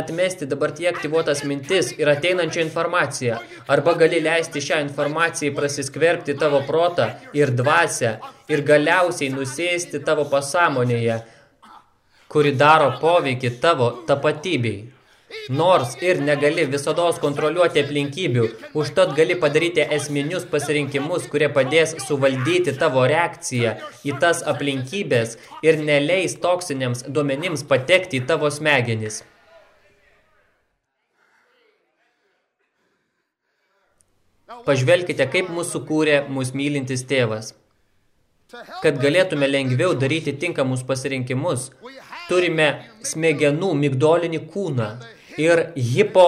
A: atmesti dabartie aktyvuotas mintis ir ateinančią informaciją. Arba gali leisti šią informaciją prasiskverbti tavo protą ir dvasę ir galiausiai nusėsti tavo pasąmonėje, kuri daro poveikį tavo tapatybei. Nors ir negali visados kontroliuoti aplinkybių, užtat gali padaryti esminius pasirinkimus, kurie padės suvaldyti tavo reakciją į tas aplinkybės ir neleis toksiniams duomenims patekti į tavo smegenis. Pažvelkite, kaip mūsų kūrė mūsų mylintis tėvas. Kad galėtume lengviau daryti tinkamus pasirinkimus, turime smegenų migdolinį kūną ir hipo,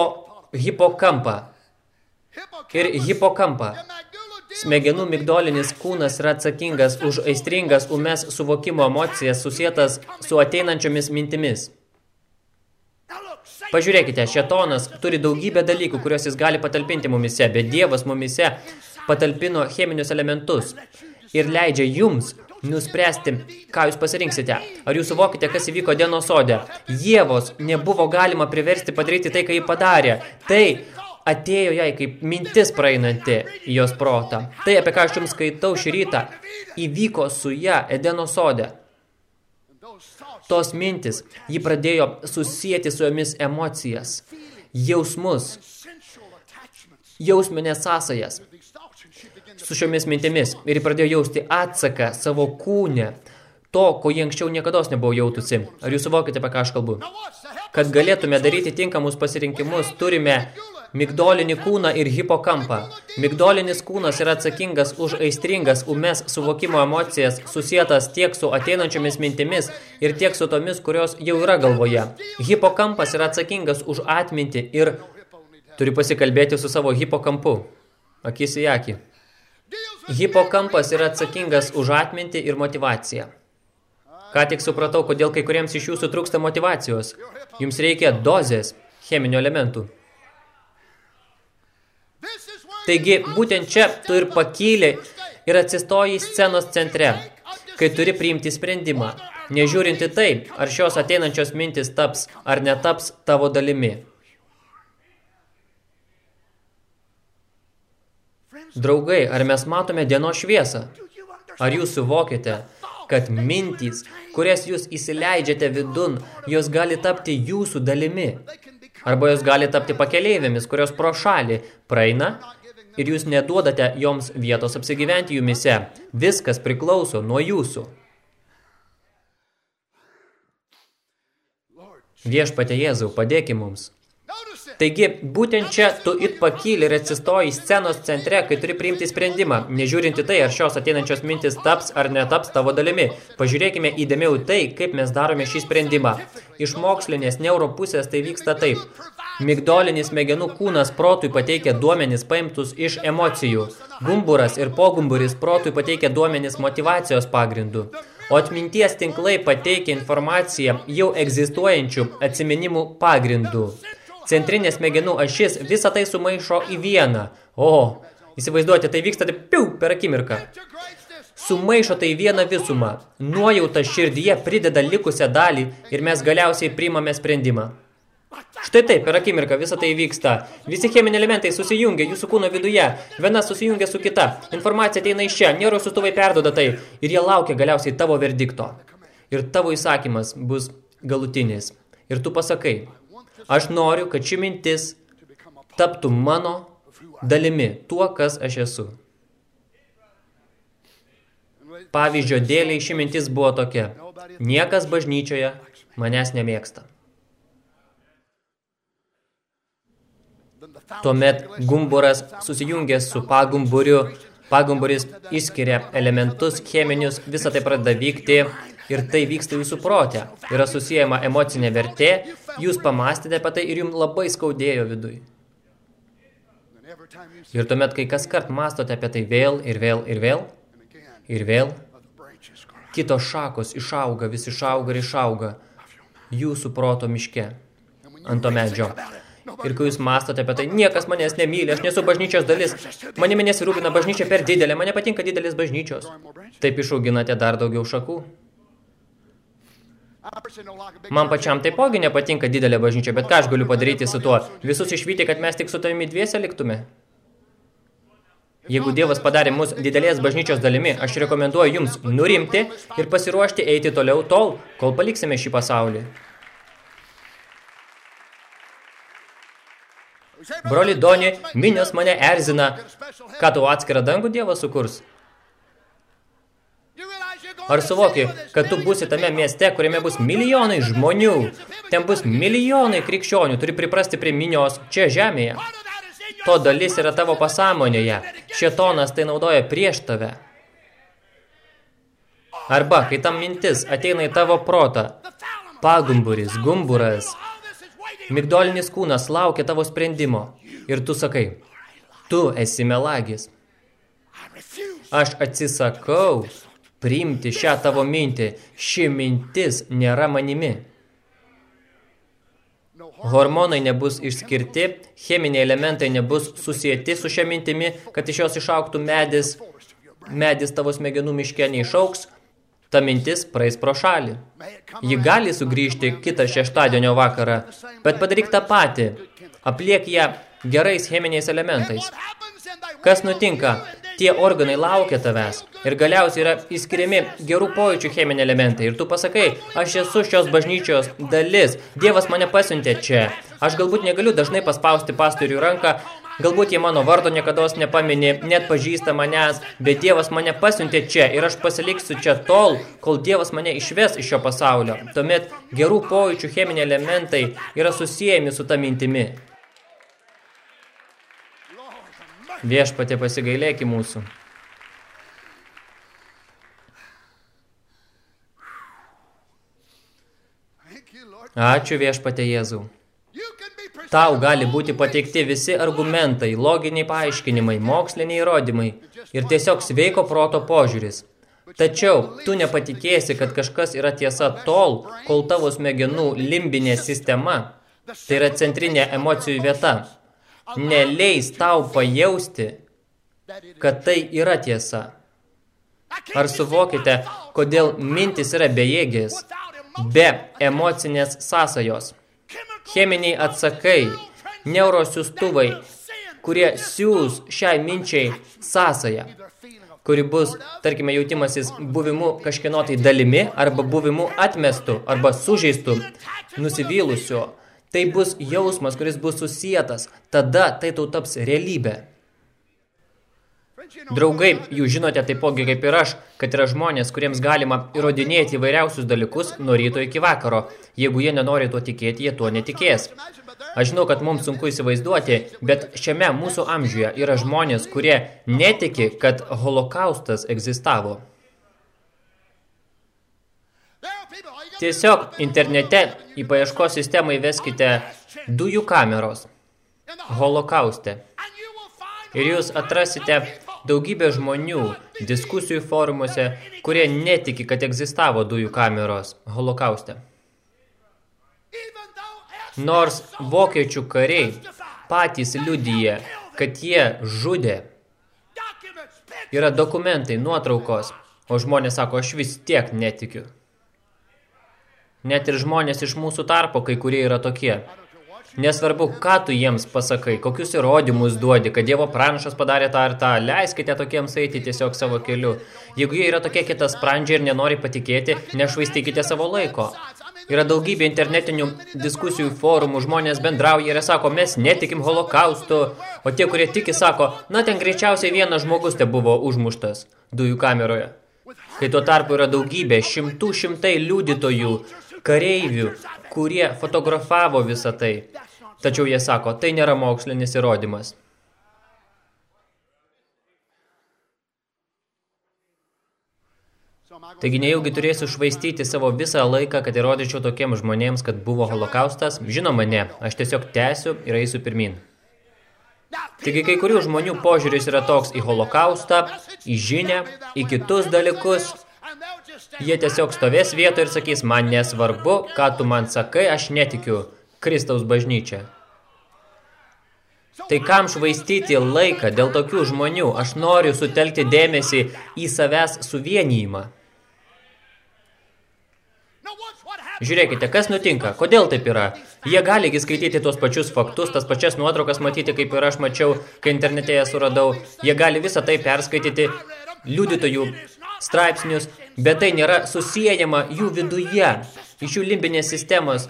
A: hipokampą. Ir hipokampą. Smegenų migdolinis kūnas yra atsakingas už aistringas umes suvokimo emocijas susietas su ateinančiomis mintimis. Pažiūrėkite, šetonas turi daugybę dalykų, kuriuos jis gali patalpinti mumise, bet Dievas mumise patalpino cheminius elementus ir leidžia jums nuspręsti, ką jūs pasirinksite. Ar jūs suvokite, kas įvyko dienos sode? Dievos nebuvo galima priversti padaryti tai, ką jį padarė. Tai atėjo jai kaip mintis praeinanti jos protą. Tai, apie ką aš jums skaitau šį rytą, įvyko su ją Edeno sode. Tos mintis, ji pradėjo susijęti su jomis emocijas, jausmus, jausminės sąsajas su šiomis mintimis ir pradėjo jausti atsaką savo kūne, to, ko jie anksčiau niekada nebuvo jautusi. Ar jūs suvokite, apie ką aš kalbu? Kad galėtume daryti tinkamus pasirinkimus, turime migdolinį kūną ir hipokampą. Migdolinis kūnas yra atsakingas už aistringas umes suvokimo emocijas, susietas tiek su ateinančiomis mintimis ir tiek su tomis, kurios jau yra galvoje. Hipokampas yra atsakingas už atmintį ir turi pasikalbėti su savo hipokampu. Akis į akį. Hipokampas yra atsakingas už atmintį ir motivaciją. Ką tik supratau, kodėl kai kuriems iš jūsų trūksta motivacijos. Jums reikia dozės cheminių elementų. Taigi, būtent čia tu ir pakyli ir atsistoji scenos centre, kai turi priimti sprendimą, nežiūrinti tai, ar šios ateinančios mintis taps ar netaps tavo dalimi. Draugai, ar mes matome dienos šviesą? Ar jūs suvokite, kad mintys, kurias jūs įsileidžiate vidun, jos gali tapti jūsų dalimi? Arba jos gali tapti pakeleivėmis, kurios pro šalį praeina ir jūs neduodate joms vietos apsigyventi jumise. Viskas priklauso nuo jūsų. Viešpate Jėzau, padėki mums. Taigi, būtent čia tu it pakyli ir atsistoji scenos centre, kai turi priimti sprendimą, nežiūrinti tai, ar šios ateinančios mintis taps ar netaps tavo dalimi. Pažiūrėkime įdėmiau tai, kaip mes darome šį sprendimą. Iš mokslinės neuropusės tai vyksta taip. Migdolinis smegenų kūnas protui pateikia duomenis paimtus iš emocijų. Gumburas ir pogumburis protui pateikia duomenis motivacijos pagrindų. O atminties tinklai pateikia informaciją jau egzistuojančių atsiminimų pagrindų. Centrinė smegenų ašis visą tai sumaišo į vieną. O, Įsivaizduoti, tai vyksta taip piu per akimirką. Sumaišo tai vieną visumą. Nuojauta širdyje prideda likusią dalį ir mes galiausiai priimame sprendimą. Štai taip, per akimirką visą tai vyksta. Visi cheminiai elementai susijungia jūsų kūno viduje. Viena susijungia su kita. Informacija ateina iš čia, nėra sustuvai perdoda tai. Ir jie laukia galiausiai tavo verdikto. Ir tavo įsakymas bus galutinis. Ir tu pasakai, aš noriu, kad ši mintis taptų mano dalimi, tuo, kas aš esu. Pavyzdžio dėliai ši mintis buvo tokia. Niekas bažnyčioje manęs nemėgsta. Tuomet gumburas susijungęs su pagumburiu, pagumburis išskiria elementus cheminius, visą tai pradeda vykti ir tai vyksta jūsų protė. Yra susijęma emocinė vertė, jūs pamastėte apie tai ir jums labai skaudėjo vidui. Ir tuomet, kai kas kart mastote apie tai vėl ir vėl ir vėl, ir vėl, kitos šakos išauga, vis išauga ir išauga jūsų proto miške ant to medžio. Ir kai jūs mastote apie tai, niekas manęs nemyli, aš nesu bažnyčios dalis, manimi nesirūpina bažnyčia per didelė, man nepatinka didelis bažnyčios. Taip išauginate dar daugiau šakų. Man pačiam taipogi nepatinka didelė bažnyčia, bet ką aš galiu padaryti su tuo? Visus išvyti, kad mes tik su tavimi dviese liktume? Jeigu Dievas padarė mus didelės bažnyčios dalimi, aš rekomenduoju jums nurimti ir pasiruošti eiti toliau tol, kol paliksime šį pasaulį. Broli Doni, minios mane erzina. Ką tau atskirą dangų Dievas sukurs? Ar suvoki, kad tu būsi tame mieste, kuriame bus milijonai žmonių? Ten bus milijonai krikščionių, turi priprasti prie minios čia žemėje. To dalis yra tavo pasąmonėje. Šetonas tai naudoja prieš tave. Arba, kai tam mintis ateina į tavo protą, pagumburis, gumburas, migdolinis kūnas laukia tavo sprendimo. Ir tu sakai, tu esi melagis. Aš atsisakau priimti šią tavo mintį. Ši mintis nėra manimi. Hormonai nebus išskirti, cheminiai elementai nebus susijęti su šia mintimi, kad iš jos išauktų medis, medis tavo smegenų miške neišauks, ta mintis praeis pro šalį. Ji gali sugrįžti kitą šeštadienio vakarą, bet padaryk tą patį, apliek ją gerais cheminiais elementais. Kas nutinka? Tie organai laukia tavęs ir galiausiai yra įskiriami gerų pojūčių cheminiai elementai. Ir tu pasakai, aš esu šios bažnyčios dalis, Dievas mane pasiuntė čia. Aš galbūt negaliu dažnai paspausti pastorių ranką, galbūt jie mano vardo niekada nepamini, net pažįsta manęs, bet Dievas mane pasiuntė čia ir aš pasiliksiu čia tol, kol Dievas mane išves iš šio pasaulio. Tuomet gerų pojūčių cheminiai elementai yra susijęmi su ta mintimi. Viešpatė pasigailėki mūsų. Ačiū viešpatė Jėzau. Tau gali būti pateikti visi argumentai, loginiai paaiškinimai, moksliniai įrodymai ir tiesiog sveiko proto požiūris. Tačiau tu nepatikėsi, kad kažkas yra tiesa tol, kol tavo smegenų limbinė sistema, tai yra centrinė emocijų vieta, neleis tau pajausti, kad tai yra tiesa. Ar suvokite, kodėl mintis yra bejėgės, be emocinės sąsajos? Cheminiai atsakai, neurosiustuvai, kurie siūs šiai minčiai sąsają, kuri bus, tarkime, jautimasis buvimu kažkieno tai dalimi, arba buvimu atmestu, arba sužeistu, nusivylusiu. Tai bus jausmas, kuris bus susietas, tada tai tau taps realybė. Draugai, jūs žinote taipogi kaip ir aš, kad yra žmonės, kuriems galima įrodinėti įvairiausius dalykus nuo ryto iki vakaro. Jeigu jie nenori tuo tikėti, jie tuo netikės. Aš žinau, kad mums sunku įsivaizduoti, bet šiame mūsų amžiuje yra žmonės, kurie netiki, kad holokaustas egzistavo. Tiesiog internete į paieškos sistemą įveskite dujų kameros holokauste. Ir jūs atrasite daugybę žmonių diskusijų forumuose, kurie netiki, kad egzistavo dujų kameros holokauste. Nors vokiečių kariai patys liudyje, kad jie žudė Yra dokumentai, nuotraukos, o žmonės sako, aš vis tiek netikiu. Net ir žmonės iš mūsų tarpo, kai kurie yra tokie. Nesvarbu, ką tu jiems pasakai, kokius įrodymus duodi, kad Dievo pranašas padarė tą ir tą, leiskite tokiems eiti tiesiog savo keliu. Jeigu jie yra tokie kitas sprandžiai ir nenori patikėti, nešvaistykite savo laiko. Yra daugybė internetinių diskusijų forumų, žmonės bendrauja ir sako, mes netikim holokaustu, o tie, kurie tiki, sako, na ten greičiausiai vienas žmogus te buvo užmuštas dujų kameroje. Kai tuo tarpu yra daugybė, šimtų šimtai liudytojų, kareivių, kurie fotografavo visą tai. Tačiau jie sako, tai nėra mokslinis įrodymas. Taigi nejaugi turėsiu švaistyti savo visą laiką, kad įrodyčiau tokiems žmonėms, kad buvo holokaustas? Žinoma, ne. Aš tiesiog tęsiu ir eisiu pirmin. Taigi kai kurių žmonių požiūris yra toks į holokaustą, į žinę, į kitus dalykus. Jie tiesiog stovės vietoje ir sakys, man nesvarbu, ką tu man sakai, aš netikiu Kristaus bažnyčia. Tai kam švaistyti laiką dėl tokių žmonių? Aš noriu sutelkti dėmesį į savęs suvienijimą. Žiūrėkite, kas nutinka, kodėl taip yra. Jie galigi skaityti tuos pačius faktus, tas pačias nuotraukas matyti, kaip ir aš mačiau, kai internete jas suradau. Jie gali visą tai perskaityti, liudytojų straipsnius, bet tai nėra susijęjama jų viduje. Iš jų limbinės sistemos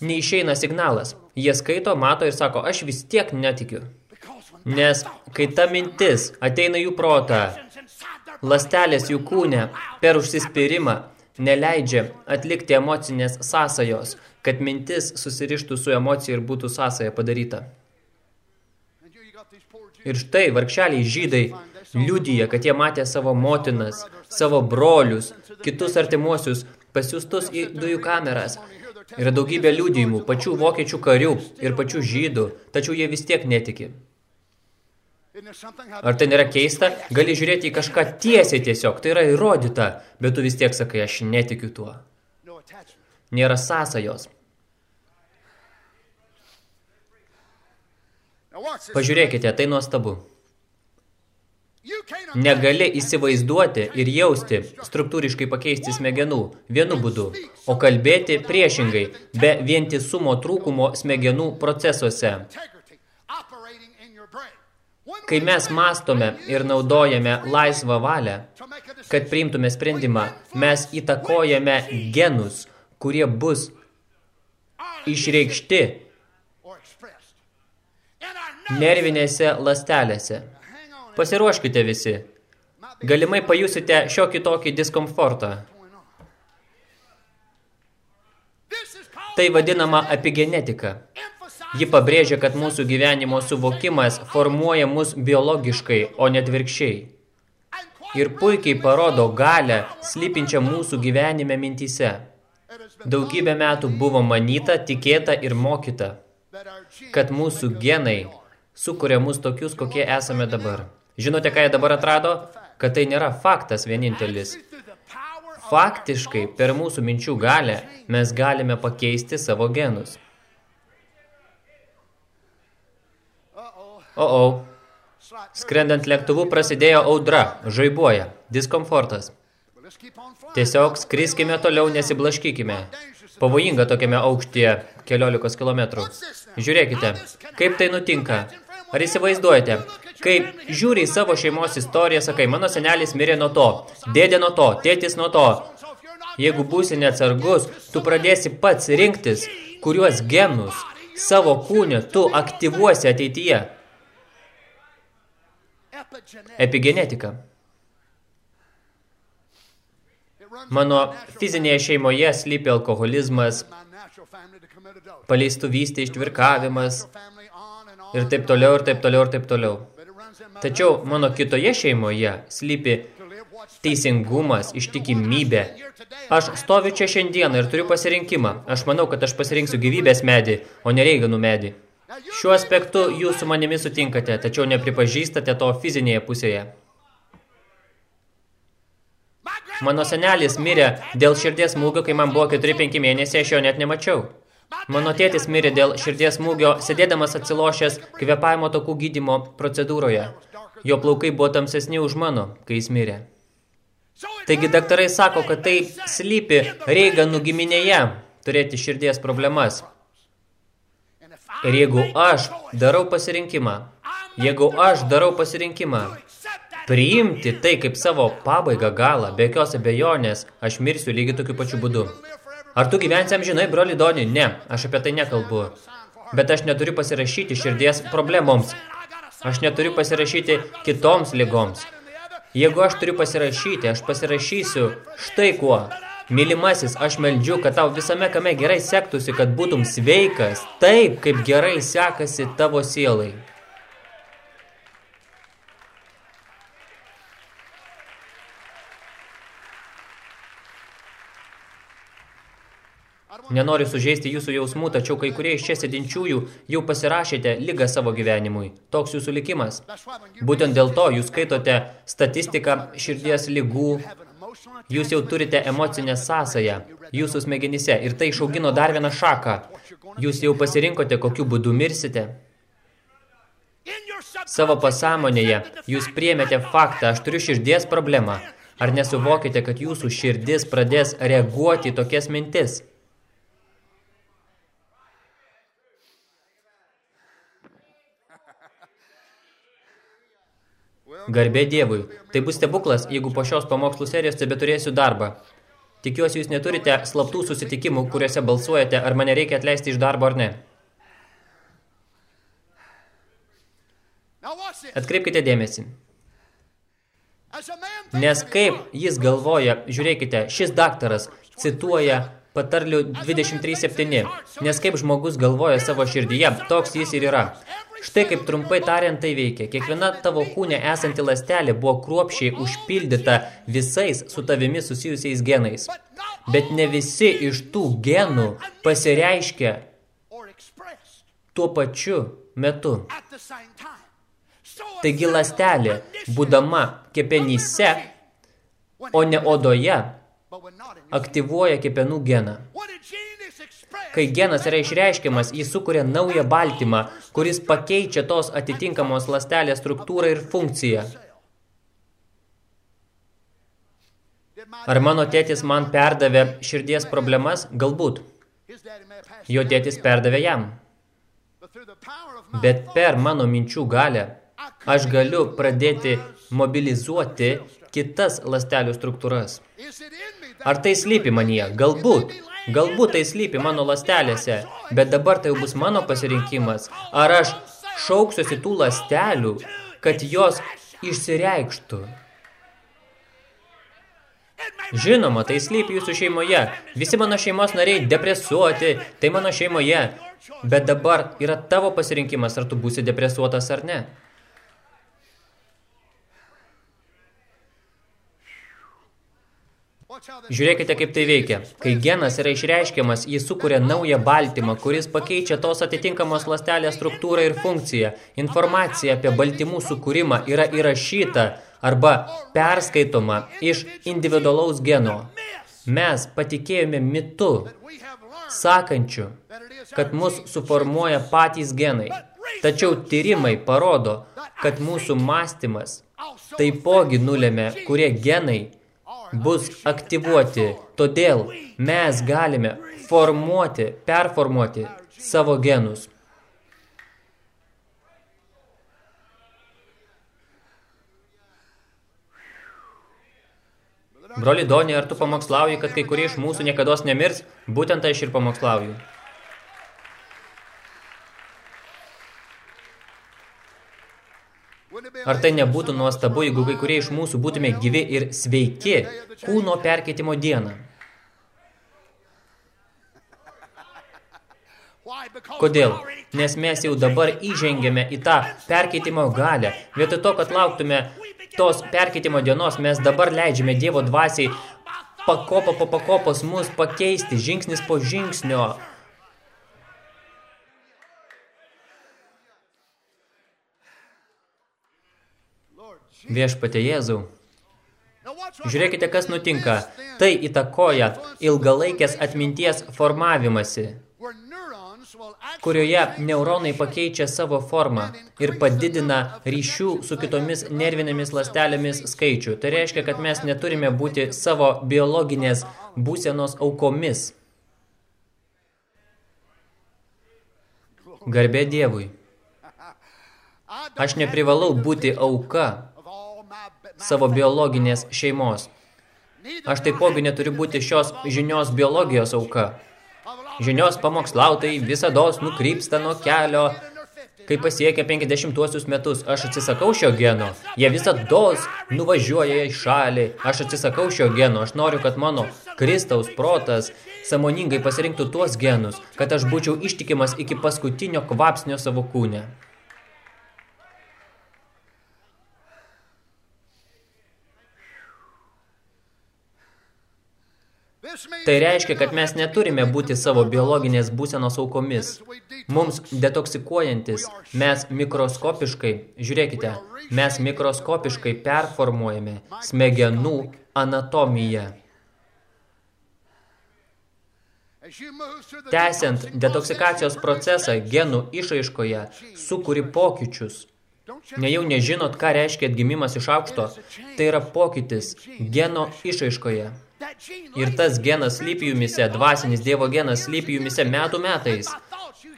A: neišeina signalas. Jie skaito, mato ir sako, aš vis tiek netikiu. Nes kai ta mintis ateina jų protą, lastelės jų kūne per užsispyrimą, neleidžia atlikti emocinės sąsajos, kad mintis susirištų su emocija ir būtų sąsaja padaryta. Ir štai vargšeliai žydai liudyja, kad jie matė savo motinas, savo brolius, kitus artimuosius, pasiustus į dujų kameras. Yra daugybė liudijimų, pačių vokiečių karių ir pačių žydų, tačiau jie vis tiek netiki. Ar tai nėra keista? Gali žiūrėti į kažką tiesiai tiesiog, tai yra įrodyta, bet tu vis tiek sakai, aš netikiu tuo. Nėra sąsajos. Pažiūrėkite, tai nuostabu. Negali įsivaizduoti ir jausti, struktūriškai pakeisti smegenų vienu būdu, o kalbėti priešingai, be vientisumo trūkumo smegenų procesuose. Kai mes mastome ir naudojame laisvą valią, kad priimtume sprendimą, mes įtakojame genus, kurie bus išreikšti nervinėse lastelėse. Pasiruoškite visi. Galimai pajusite šiokį tokį diskomfortą. Tai vadinama epigenetika. Ji pabrėžia, kad mūsų gyvenimo suvokimas formuoja mus biologiškai, o net virkščiai. Ir puikiai parodo galę slypinčią mūsų gyvenime mintyse. Daugybę metų buvo manyta, tikėta ir mokyta, kad mūsų genai sukuria mus tokius, kokie esame dabar. Žinote, ką jie dabar atrado? Kad tai nėra faktas vienintelis. Faktiškai, per mūsų minčių galę, mes galime pakeisti savo genus. O, o. Skrendant lėktuvu prasidėjo audra, žaibuoja, diskomfortas. Tiesiog skriskime toliau, nesiblaškykime. Pavojinga tokiame aukštyje keliolikos kilometrų. Žiūrėkite, kaip tai nutinka. Ar įsivaizduojate, kai žiūri į savo šeimos istoriją, sakai, mano senelis mirė nuo to, dėdė nuo to, tėtis nuo to. Jeigu būsi neatsargus, tu pradėsi pats rinktis, kuriuos genus savo kūnę tu aktyvuosi ateityje. Epigenetika. Mano fizinėje šeimoje slypi alkoholizmas, paleistuvystė, ištvirkavimas ir taip toliau, ir taip toliau, ir taip toliau. Tačiau mano kitoje šeimoje slypi teisingumas, ištikimybė. Aš stoviu čia šiandieną ir turiu pasirinkimą. Aš manau, kad aš pasirinksiu gyvybės medį, o ne reiganų medį. Šiuo aspektu jūs su manimi sutinkate, tačiau nepripažįstate to fizinėje pusėje. Mano senelis mirė dėl širdies smūgio, kai man buvo 4-5 mėnesiai, aš jo net nemačiau. Mano tėtis mirė dėl širdies smūgio, sėdėdamas atsilošęs kvėpavimo takų gydymo procedūroje. Jo plaukai buvo tamsesni už mano, kai jis mirė. Taigi daktarai sako, kad tai slypi Reiganų giminėje turėti širdies problemas. Ir jeigu aš darau pasirinkimą, jeigu aš darau pasirinkimą, priimti tai kaip savo pabaigą galą, be jokios abejonės, aš mirsiu lygiai tokiu pačiu būdu. Ar tu gyvensi amžinai, broli Doni? Ne, aš apie tai nekalbu. Bet aš neturiu pasirašyti širdies problemoms. Aš neturiu pasirašyti kitoms ligoms. Jeigu aš turiu pasirašyti, aš pasirašysiu štai kuo. Mylimasis, aš meldžiu, kad tau visame kame gerai sektųsi, kad būtum sveikas, taip, kaip gerai sekasi tavo sielai. Nenoriu sužeisti jūsų jausmų, tačiau kai kurie iš čia sėdinčiųjų jau pasirašėte lygą savo gyvenimui. Toks jūsų likimas. Būtent dėl to jūs skaitote statistiką širdies lygų, jūs jau turite emocinę sąsają jūsų smegenyse ir tai išaugino dar vieną šaką. Jūs jau pasirinkote, kokiu būdu mirsite. Savo pasąmonėje jūs priemėte faktą, aš turiu širdies problemą. Ar nesuvokite, kad jūsų širdis pradės reaguoti tokias mintis? Garbė Dievui. Tai bus stebuklas, jeigu po šios pamokslų serijos tebeturėsiu darbą. Tikiuosi, jūs neturite slaptų susitikimų, kuriuose balsuojate, ar mane reikia atleisti iš darbo ar ne. Atkreipkite dėmesį. Nes kaip jis galvoja, žiūrėkite, šis daktaras cituoja patarlių 23.7. Nes kaip žmogus galvoja savo širdyje, toks jis ir yra. Štai kaip trumpai tariant tai veikia. Kiekviena tavo kūne esanti lastelė buvo kruopšiai užpildyta visais su tavimi susijusiais genais. Bet ne visi iš tų genų pasireiškia tuo pačiu metu. Taigi lastelė, būdama kepenyse, o ne odoje, aktyvuoja kepenų geną. Kai genas yra išreiškiamas, jis sukuria naują baltymą, kuris pakeičia tos atitinkamos lastelės struktūrą ir funkciją. Ar mano tėtis man perdavė širdies problemas? Galbūt. Jo tėtis perdavė jam. Bet per mano minčių galę aš galiu pradėti mobilizuoti kitas lastelių struktūras. Ar tai slypi manyje? Galbūt. Galbūt tai slypi mano lastelėse, bet dabar tai bus mano pasirinkimas. Ar aš šauksiuosi tų lastelių, kad jos išsireikštų? Žinoma, tai slypi jūsų šeimoje. Visi mano šeimos nariai depresuoti, tai mano šeimoje. Bet dabar yra tavo pasirinkimas, ar tu būsi depresuotas ar ne. Žiūrėkite, kaip tai veikia. Kai genas yra išreiškiamas, jis sukuria naują baltymą, kuris pakeičia tos atitinkamos lastelės struktūrą ir funkciją. Informacija apie baltymų sukūrimą yra įrašyta arba perskaitoma iš individualaus geno. Mes patikėjome mitu, sakančiu, kad mus suformuoja patys genai. Tačiau tyrimai parodo, kad mūsų mąstymas taipogi nulėmė, kurie genai bus aktyvuoti. Todėl mes galime formuoti, performuoti savo genus. Broli Doni, ar tu pamokslauji, kad kai kurie iš mūsų niekados nemirs? Būtent aš ir pamokslauju. Ar tai nebūtų nuostabu, jeigu kai kurie iš mūsų būtume gyvi ir sveiki kūno perkeitimo dieną? Kodėl? Nes mes jau dabar įžengėme į tą perkeitimo galę. Vietoj to, kad lauktume tos perkeitimo dienos, mes dabar leidžiame Dievo dvasiai pakopo po pakopos mus pakeisti, žingsnis po žingsnio, Viešpatė Jėzau. Žiūrėkite, kas nutinka. Tai įtakoja ilgalaikės atminties formavimasi. kurioje neuronai pakeičia savo formą ir padidina ryšių su kitomis nervinėmis lastelėmis skaičių. Tai reiškia, kad mes neturime būti savo biologinės būsenos aukomis. Garbė Dievui. Aš neprivalau būti auka savo biologinės šeimos. Aš taipogi neturiu būti šios žinios biologijos auka. Žinios pamokslautai visados nukrypsta nuo kelio, kai pasiekia 50-uosius metus. Aš atsisakau šio geno. Jie visados nuvažiuoja į šalį. Aš atsisakau šio geno. Aš noriu, kad mano Kristaus protas samoningai pasirinktų tuos genus, kad aš būčiau ištikimas iki paskutinio kvapsnio savo kūne. Tai reiškia, kad mes neturime būti savo biologinės būsenos aukomis. Mums detoksikuojantis, mes mikroskopiškai, žiūrėkite, mes mikroskopiškai performuojame smegenų anatomiją. Tęsiant detoksikacijos procesą genų išaiškoje, sukuri pokyčius. Nejau nežinot, ką reiškia atgimimas iš aukšto, tai yra pokytis geno išaiškoje. Ir tas genas slypi jumise, dvasinis Dievo genas slypi jumise metų metais.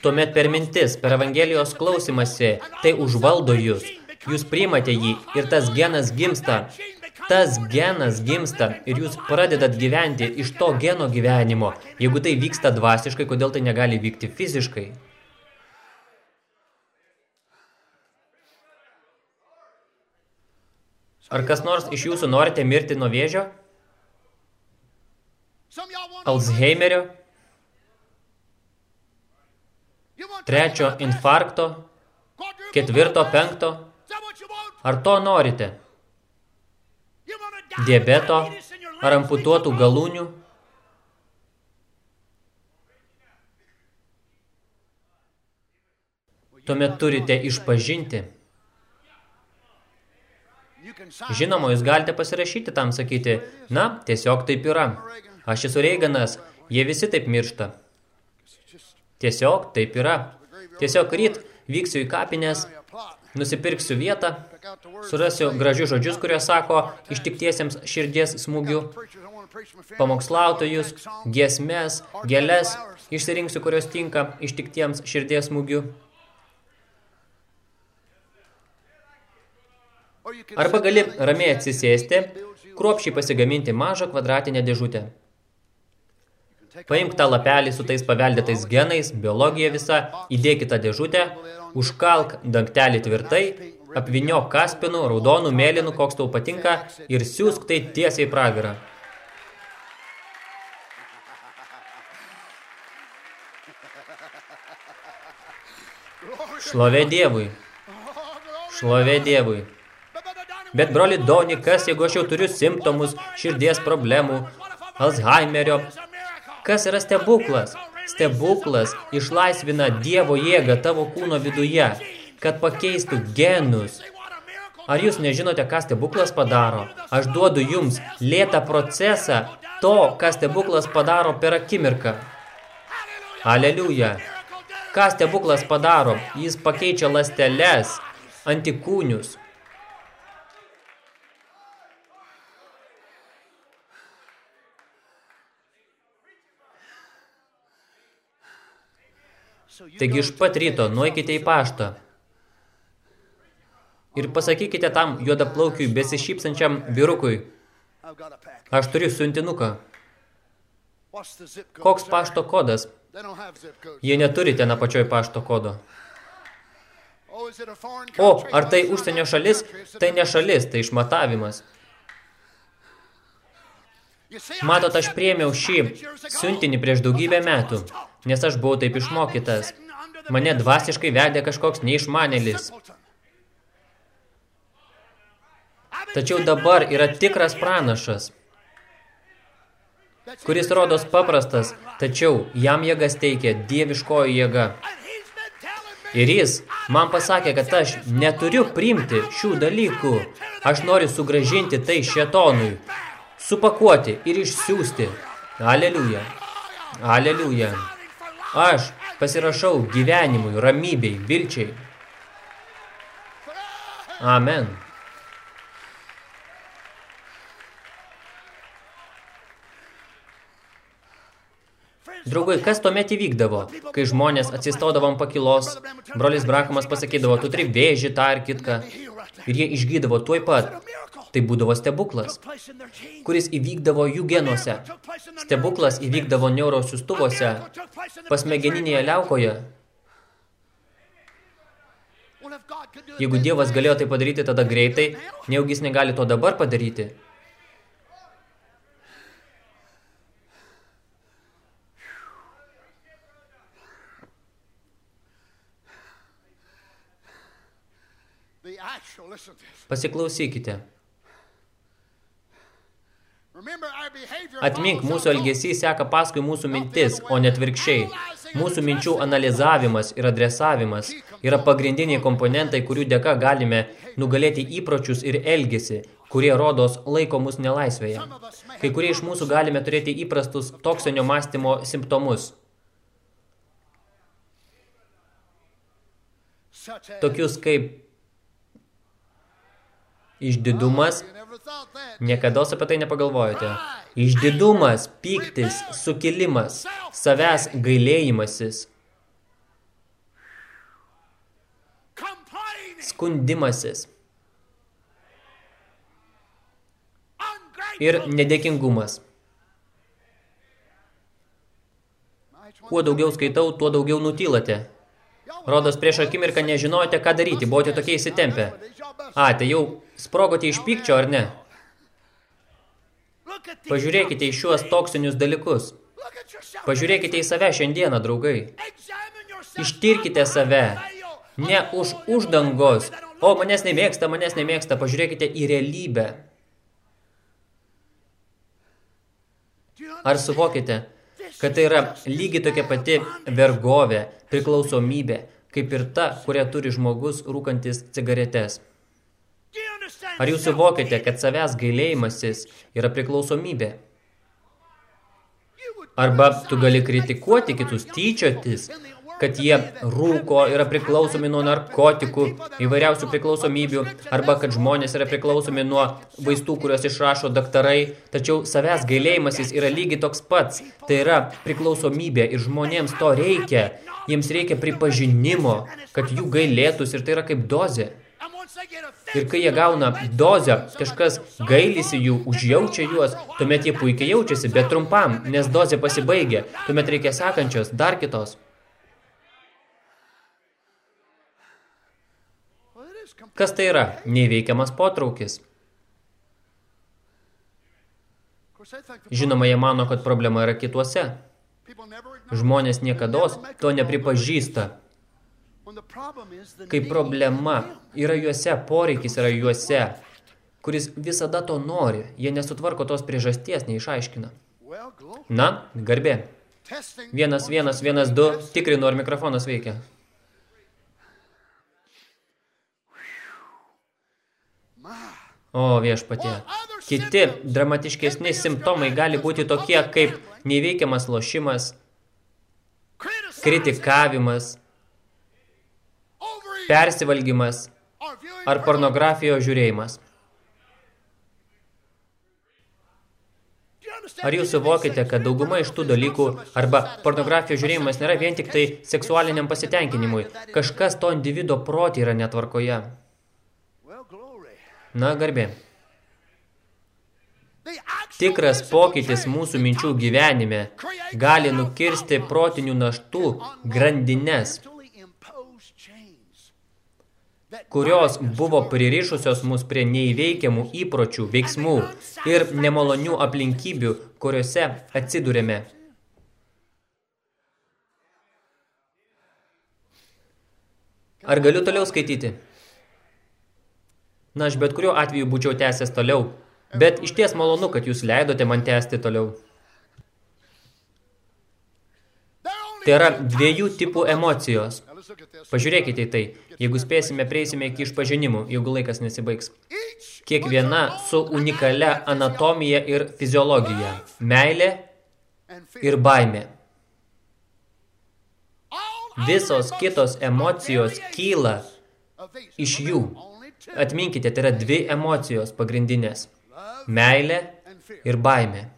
A: Tuomet per mintis, per Evangelijos klausimasi, tai užvaldo jūs. Jūs priimate jį ir tas genas gimsta. Tas genas gimsta ir jūs pradedat gyventi iš to geno gyvenimo. Jeigu tai vyksta dvasiškai, kodėl tai negali vykti fiziškai? Ar kas nors iš jūsų norite mirti nuo vėžio? Alzheimerio, trečio infarkto, ketvirto, penkto. Ar to norite? Diabeto ar amputuotų galūnių? Tuomet turite išpažinti. Žinoma, jūs galite pasirašyti tam sakyti, na, tiesiog taip yra. Aš esu Reiganas, jie visi taip miršta. Tiesiog taip yra. Tiesiog ryt vyksiu į kapines, nusipirksiu vietą, surasiu gražius žodžius, kurie sako ištiktiesiems širdies smūgių, pamokslautojus, giesmes, gėles, išsirinksiu, kurios tinka ištiktiems širdies smūgių. Arba gali ramiai atsisėsti, kruopšiai pasigaminti mažą kvadratinę dėžutę. Paimk tą lapelį su tais paveldėtais genais, biologija visa, įdėk tą dėžutę, užkalk dangtelį tvirtai, apviniok kaspinu, raudonų, mėlynų, koks tau patinka, ir siūsk tai tiesiai pragarą. Šlovė Dievui. Šlovė Dievui. Bet broli Doni, kas, jeigu aš jau turiu simptomus, širdies problemų, Alzheimerio, Kas yra stebuklas? Stebuklas išlaisvina Dievo jėgą tavo kūno viduje, kad pakeistų genus. Ar jūs nežinote, ką stebuklas padaro? Aš duodu jums lėtą procesą to, ką stebuklas padaro per akimirką. Aleliuja. Ką stebuklas padaro? Jis pakeičia lasteles, antikūnius, Taigi iš pat ryto nueikite į paštą ir pasakykite tam juodaplaukiui besišypsančiam vyrukui, aš turiu siuntinuką. Koks pašto kodas? Jie neturi ten apačioj pašto kodo. O, ar tai užsienio šalis? Tai ne šalis, tai išmatavimas. Matot, aš priėmiau šį siuntinį prieš daugybę metų nes aš buvau taip išmokytas. Mane dvasiškai vedė kažkoks neišmanėlis. Tačiau dabar yra tikras pranašas, kuris rodos paprastas, tačiau jam jėgas teikia dieviškoji jėga. Ir jis man pasakė, kad aš neturiu priimti šių dalykų. Aš noriu sugražinti tai šetonui, supakuoti ir išsiųsti. Aleliuja. Aleliuja. Aš Pasirašau gyvenimui, ramybei, vilčiai. Amen. Draugai, kas tuomet įvykdavo, kai žmonės atsistodavo ant pakilos, brolis Brakamas pasakydavo, tu turi vėžį tą ar kitką, ir jie išgydavo tuoj pat. Tai būdavo stebuklas, kuris įvykdavo jų genuose. Stebuklas įvykdavo neurosiustuvose, pasmegeninėje liaukoje. Jeigu Dievas galėjo tai padaryti tada greitai, nejaugi jis negali to dabar padaryti. Pasiklausykite. Atmink, mūsų elgesys seka paskui mūsų mintis, o net virkščiai. Mūsų minčių analizavimas ir adresavimas yra pagrindiniai komponentai, kurių dėka galime nugalėti įpročius ir elgesį, kurie rodos laiko mus nelaisvėje. Kai kurie iš mūsų galime turėti įprastus toksinio mąstymo simptomus, tokius kaip išdidumas. Niekada apie tai nepagalvojote. Išdidumas, pyktis, sukilimas, savęs gailėjimasis, skundimasis ir nedėkingumas. Kuo daugiau skaitau, tuo daugiau nutylate. Rodos prieš akimirką nežinojote, ką daryti, buvote tokie įsitempę. A, tai jau sprogote iš pykčio, ar ne? Pažiūrėkite į šiuos toksinius dalykus. Pažiūrėkite į save šiandieną, draugai. Ištirkite save. Ne už uždangos. O, manęs nemėgsta, manęs nemėgsta. Pažiūrėkite į realybę. Ar suvokite, kad tai yra lygiai tokia pati vergovė, priklausomybė, kaip ir ta, kurią turi žmogus rūkantis cigaretes? Ar jūs suvokite, kad savęs gailėjimasis yra priklausomybė? Arba tu gali kritikuoti kitus, tyčiotis, kad jie rūko, yra priklausomi nuo narkotikų, įvairiausių priklausomybių, arba kad žmonės yra priklausomi nuo vaistų, kuriuos išrašo daktarai, tačiau savęs gailėjimasis yra lygiai toks pats. Tai yra priklausomybė ir žmonėms to reikia. Jiems reikia pripažinimo, kad jų gailėtus ir tai yra kaip dozė. Ir kai jie gauna dozę, kažkas gailisi jų, užjaučia juos, tuomet jie puikiai jaučiasi, bet trumpam, nes dozė pasibaigia, tuomet reikia sekančios, dar kitos. Kas tai yra? Neįveikiamas potraukis. Žinoma, jie mano, kad problema yra kituose. Žmonės niekados to nepripažįsta.
B: when the problem is the
A: Kai problema yra juose, poreikis yra juose, kuris visada to nori, jie nesutvarko tos priežasties, neišaiškina. Na, garbė. Vienas, vienas, vienas, du, tikrinu, ar mikrofonas veikia. O viešpatie. Kiti dramatiškesni simptomai gali būti tokie kaip neveikiamas lošimas, kritikavimas, persivalgymas ar pornografijos žiūrėjimas. Ar jūs suvokite, kad dauguma iš tų dalykų arba pornografijos žiūrėjimas nėra vien tik tai seksualiniam pasitenkinimui. Kažkas to individo protį yra netvarkoje. Na, garbė. Tikras pokytis mūsų minčių gyvenime gali nukirsti protinių naštų grandines, kurios buvo pririšusios mus prie neįveikiamų įpročių, veiksmų ir nemalonių aplinkybių, kuriuose atsidūrėme. Ar galiu toliau skaityti? Na, aš bet kuriuo atveju būčiau tęsęs toliau, bet iš ties malonu, kad jūs leidote man tęsti toliau. Tai yra dviejų tipų emocijos. Pažiūrėkite į tai. Jeigu spėsime, prieisime iki išpažinimų, jeigu laikas nesibaigs. Kiekviena su unikalia anatomija ir fiziologija. Meilė ir baimė. Visos kitos emocijos kyla iš jų. Atminkite, tai yra dvi emocijos pagrindinės. Meilė ir baimė.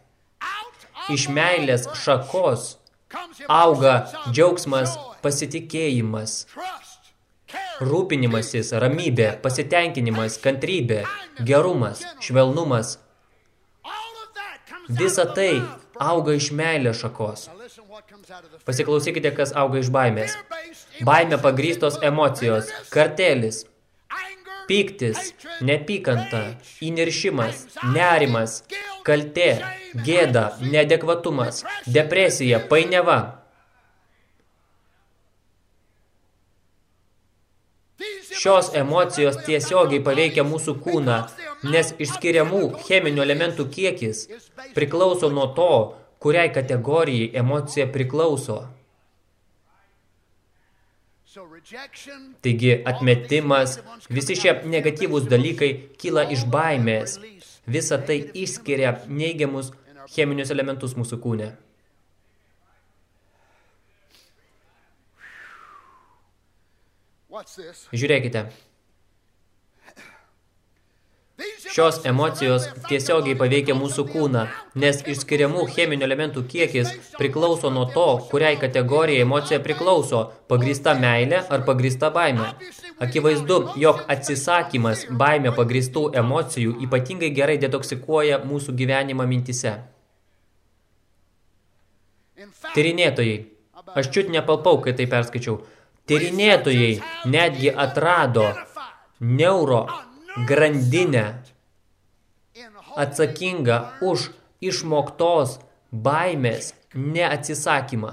A: Iš meilės šakos auga džiaugsmas, pasitikėjimas, rūpinimasis, ramybė, pasitenkinimas, kantrybė, gerumas, švelnumas. Visa tai auga iš meilės šakos. Pasiklausykite, kas auga iš baimės.
B: emotions
A: pagrystos emocijos, kartelis, pyktis, nepykanta, įniršimas, nerimas, kaltė, gėda,
B: depression,
A: depresija, painiava. Šios emocijos tiesiogiai paveikia mūsų kūną, nes išskiriamų cheminių elementų kiekis priklauso nuo to, kuriai kategorijai emocija priklauso. Taigi atmetimas, visi šie negatyvūs dalykai kyla iš baimės. Visa tai išskiria neigiamus cheminius elementus mūsų kūne. Žiūrėkite, šios emocijos tiesiogiai paveikia mūsų kūną, nes išskiriamų cheminių elementų kiekis priklauso nuo to, kuriai kategorijai emocija priklauso - pagrįsta meilė ar pagrįsta baimė. Akivaizdu, jog atsisakymas baimė pagristų emocijų ypatingai gerai detoksikuoja mūsų gyvenimą mintise. Tyrinėtojai. Aš čiut nepalpau, kai tai perskaičiau. Tyrinėtojai netgi atrado neuro grandinę
B: in
A: atsakingą už išmoktos baimės neatsisakymą.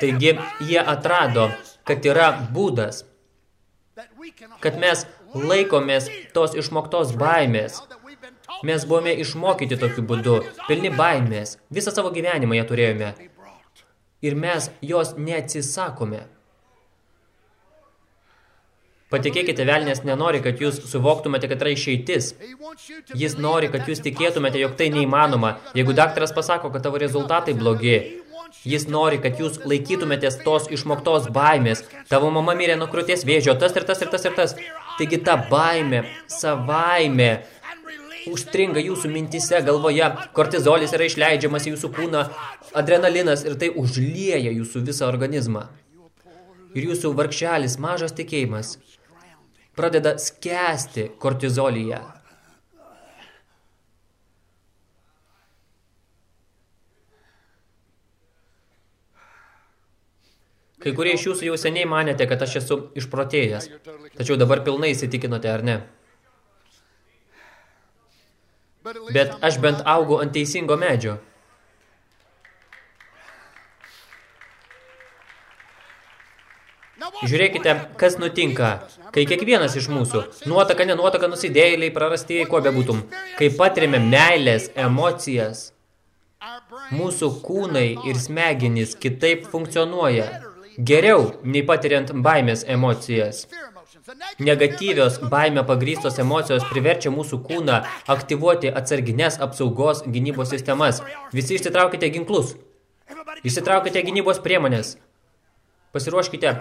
A: Taigi jie atrado, kad yra būdas, kad mes laikomės tos išmoktos baimės. Mes buvome išmokyti tokiu būdu, pilni baimės. Visą savo gyvenimą ją turėjome. Ir mes jos neatsisakome. Patikėkite, velnės nenori, kad jūs suvoktumėte, kad yra išeitis. Jis nori, kad jūs tikėtumėte, jog tai neįmanoma. Jeigu daktaras pasako, kad tavo rezultatai blogi, jis nori, kad jūs laikytumėtės tos išmoktos baimės. Tavo mama mirė nuo krūties vėžio, tas ir tas ir tas ir tas. Taigi ta baimė, savaime, užstringa jūsų mintise, galvoje, kortizolis yra išleidžiamas į jūsų kūną, adrenalinas ir tai užlieja jūsų visą organizmą. Ir jūsų vargšelis, mažas tikėjimas, pradeda skęsti kortizolyje. Kai kurie iš jūsų jau seniai manėte, kad aš esu išprotėjęs. Tačiau dabar pilnai įsitikinote, ar ne? Bet aš bent augu ant teisingo medžio. Žiūrėkite, kas nutinka, kai kiekvienas iš mūsų, nuotaka, nenuotaka, nusidėjėliai, prarastieji, kuo bebūtum, kai patiriame meilės emocijas, mūsų kūnai ir smegenys kitaip funkcionuoja, geriau nei patiriant baimės emocijas. Negatyvios baimė pagrystos emocijos priverčia mūsų kūną aktyvuoti atsarginės apsaugos gynybos sistemas. Visi išsitraukite ginklus, išsitraukite gynybos priemonės, pasiruoškite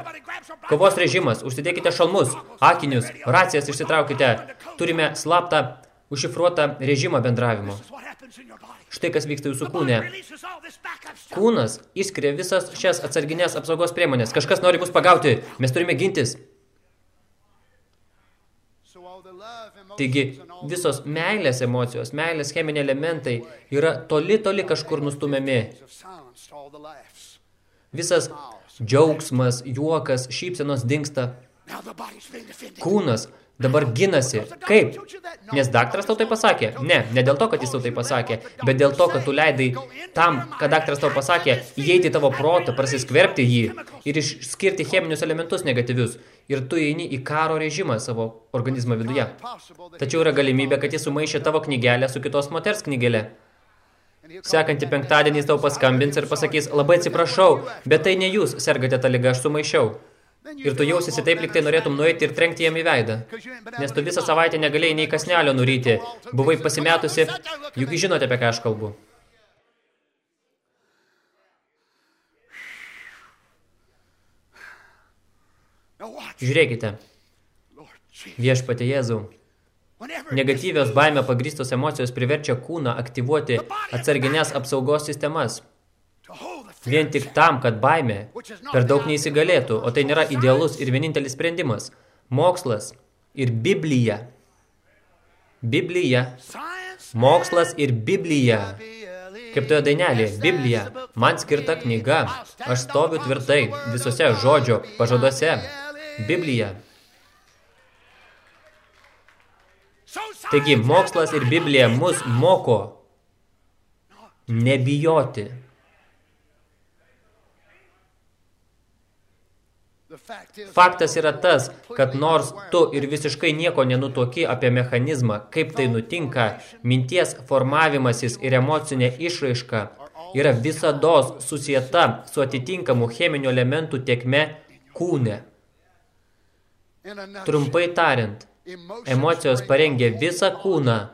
A: kovos režimas, užsidėkite šalmus, akinius, racijas išsitraukite. Turime slaptą, užšifruotą režimą bendravimo. Štai kas vyksta jūsų kūne. Kūnas išskiria visas šias atsarginės apsaugos priemonės. Kažkas nori mus pagauti, mes turime gintis. Taigi visos meilės emocijos, meilės cheminiai elementai yra toli, toli kažkur nustumiami. Visas džiaugsmas, juokas, šypsenos dingsta. Kūnas dabar ginasi. Kaip? Nes daktaras tau tai pasakė. Ne, ne dėl to, kad jis tau tai pasakė, bet dėl to, kad tu leidai tam, kad daktaras tau pasakė, įeiti tavo protą, prasiskverbti jį ir išskirti cheminius elementus negatyvius. Ir tu eini į karo režimą savo organizmo viduje. Tačiau yra galimybė, kad jis sumaišė tavo knygelę su kitos moters knygelė. Sekantį penktadienį jis tau paskambins ir pasakys, labai atsiprašau, bet tai ne jūs sergate tą ligą, aš sumaišiau. Ir tu jausiesi taip, lyg tai norėtum nueiti ir trenkti jam į veidą. Nes tu visą savaitę negalėjai nei kasnelio nuryti. Buvai pasimetusi, juk žinote, apie ką aš kalbu. Žiūrėkite, viešpatė Jėzau. Negatyvios baime pagrįstos emocijos priverčia kūną aktyvuoti atsarginės apsaugos sistemas. Vien tik tam, kad baimė per daug neįsigalėtų, o tai nėra idealus ir vienintelis sprendimas. Mokslas ir Biblija. Biblija. Mokslas ir Biblija. Kaip toje dainelėje, Biblija, man skirta knyga, aš stoviu tvirtai visose žodžio pažaduose. Biblija. Taigi, mokslas ir Biblija mus moko nebijoti. Faktas yra tas, kad nors tu ir visiškai nieko nenutoki apie mechanizmą, kaip tai nutinka, minties formavimasis ir emocinė išraiška yra visados susieta su atitinkamu cheminių elementų tekme kūne. Trumpai tariant, emocijos parengia visą kūną
B: a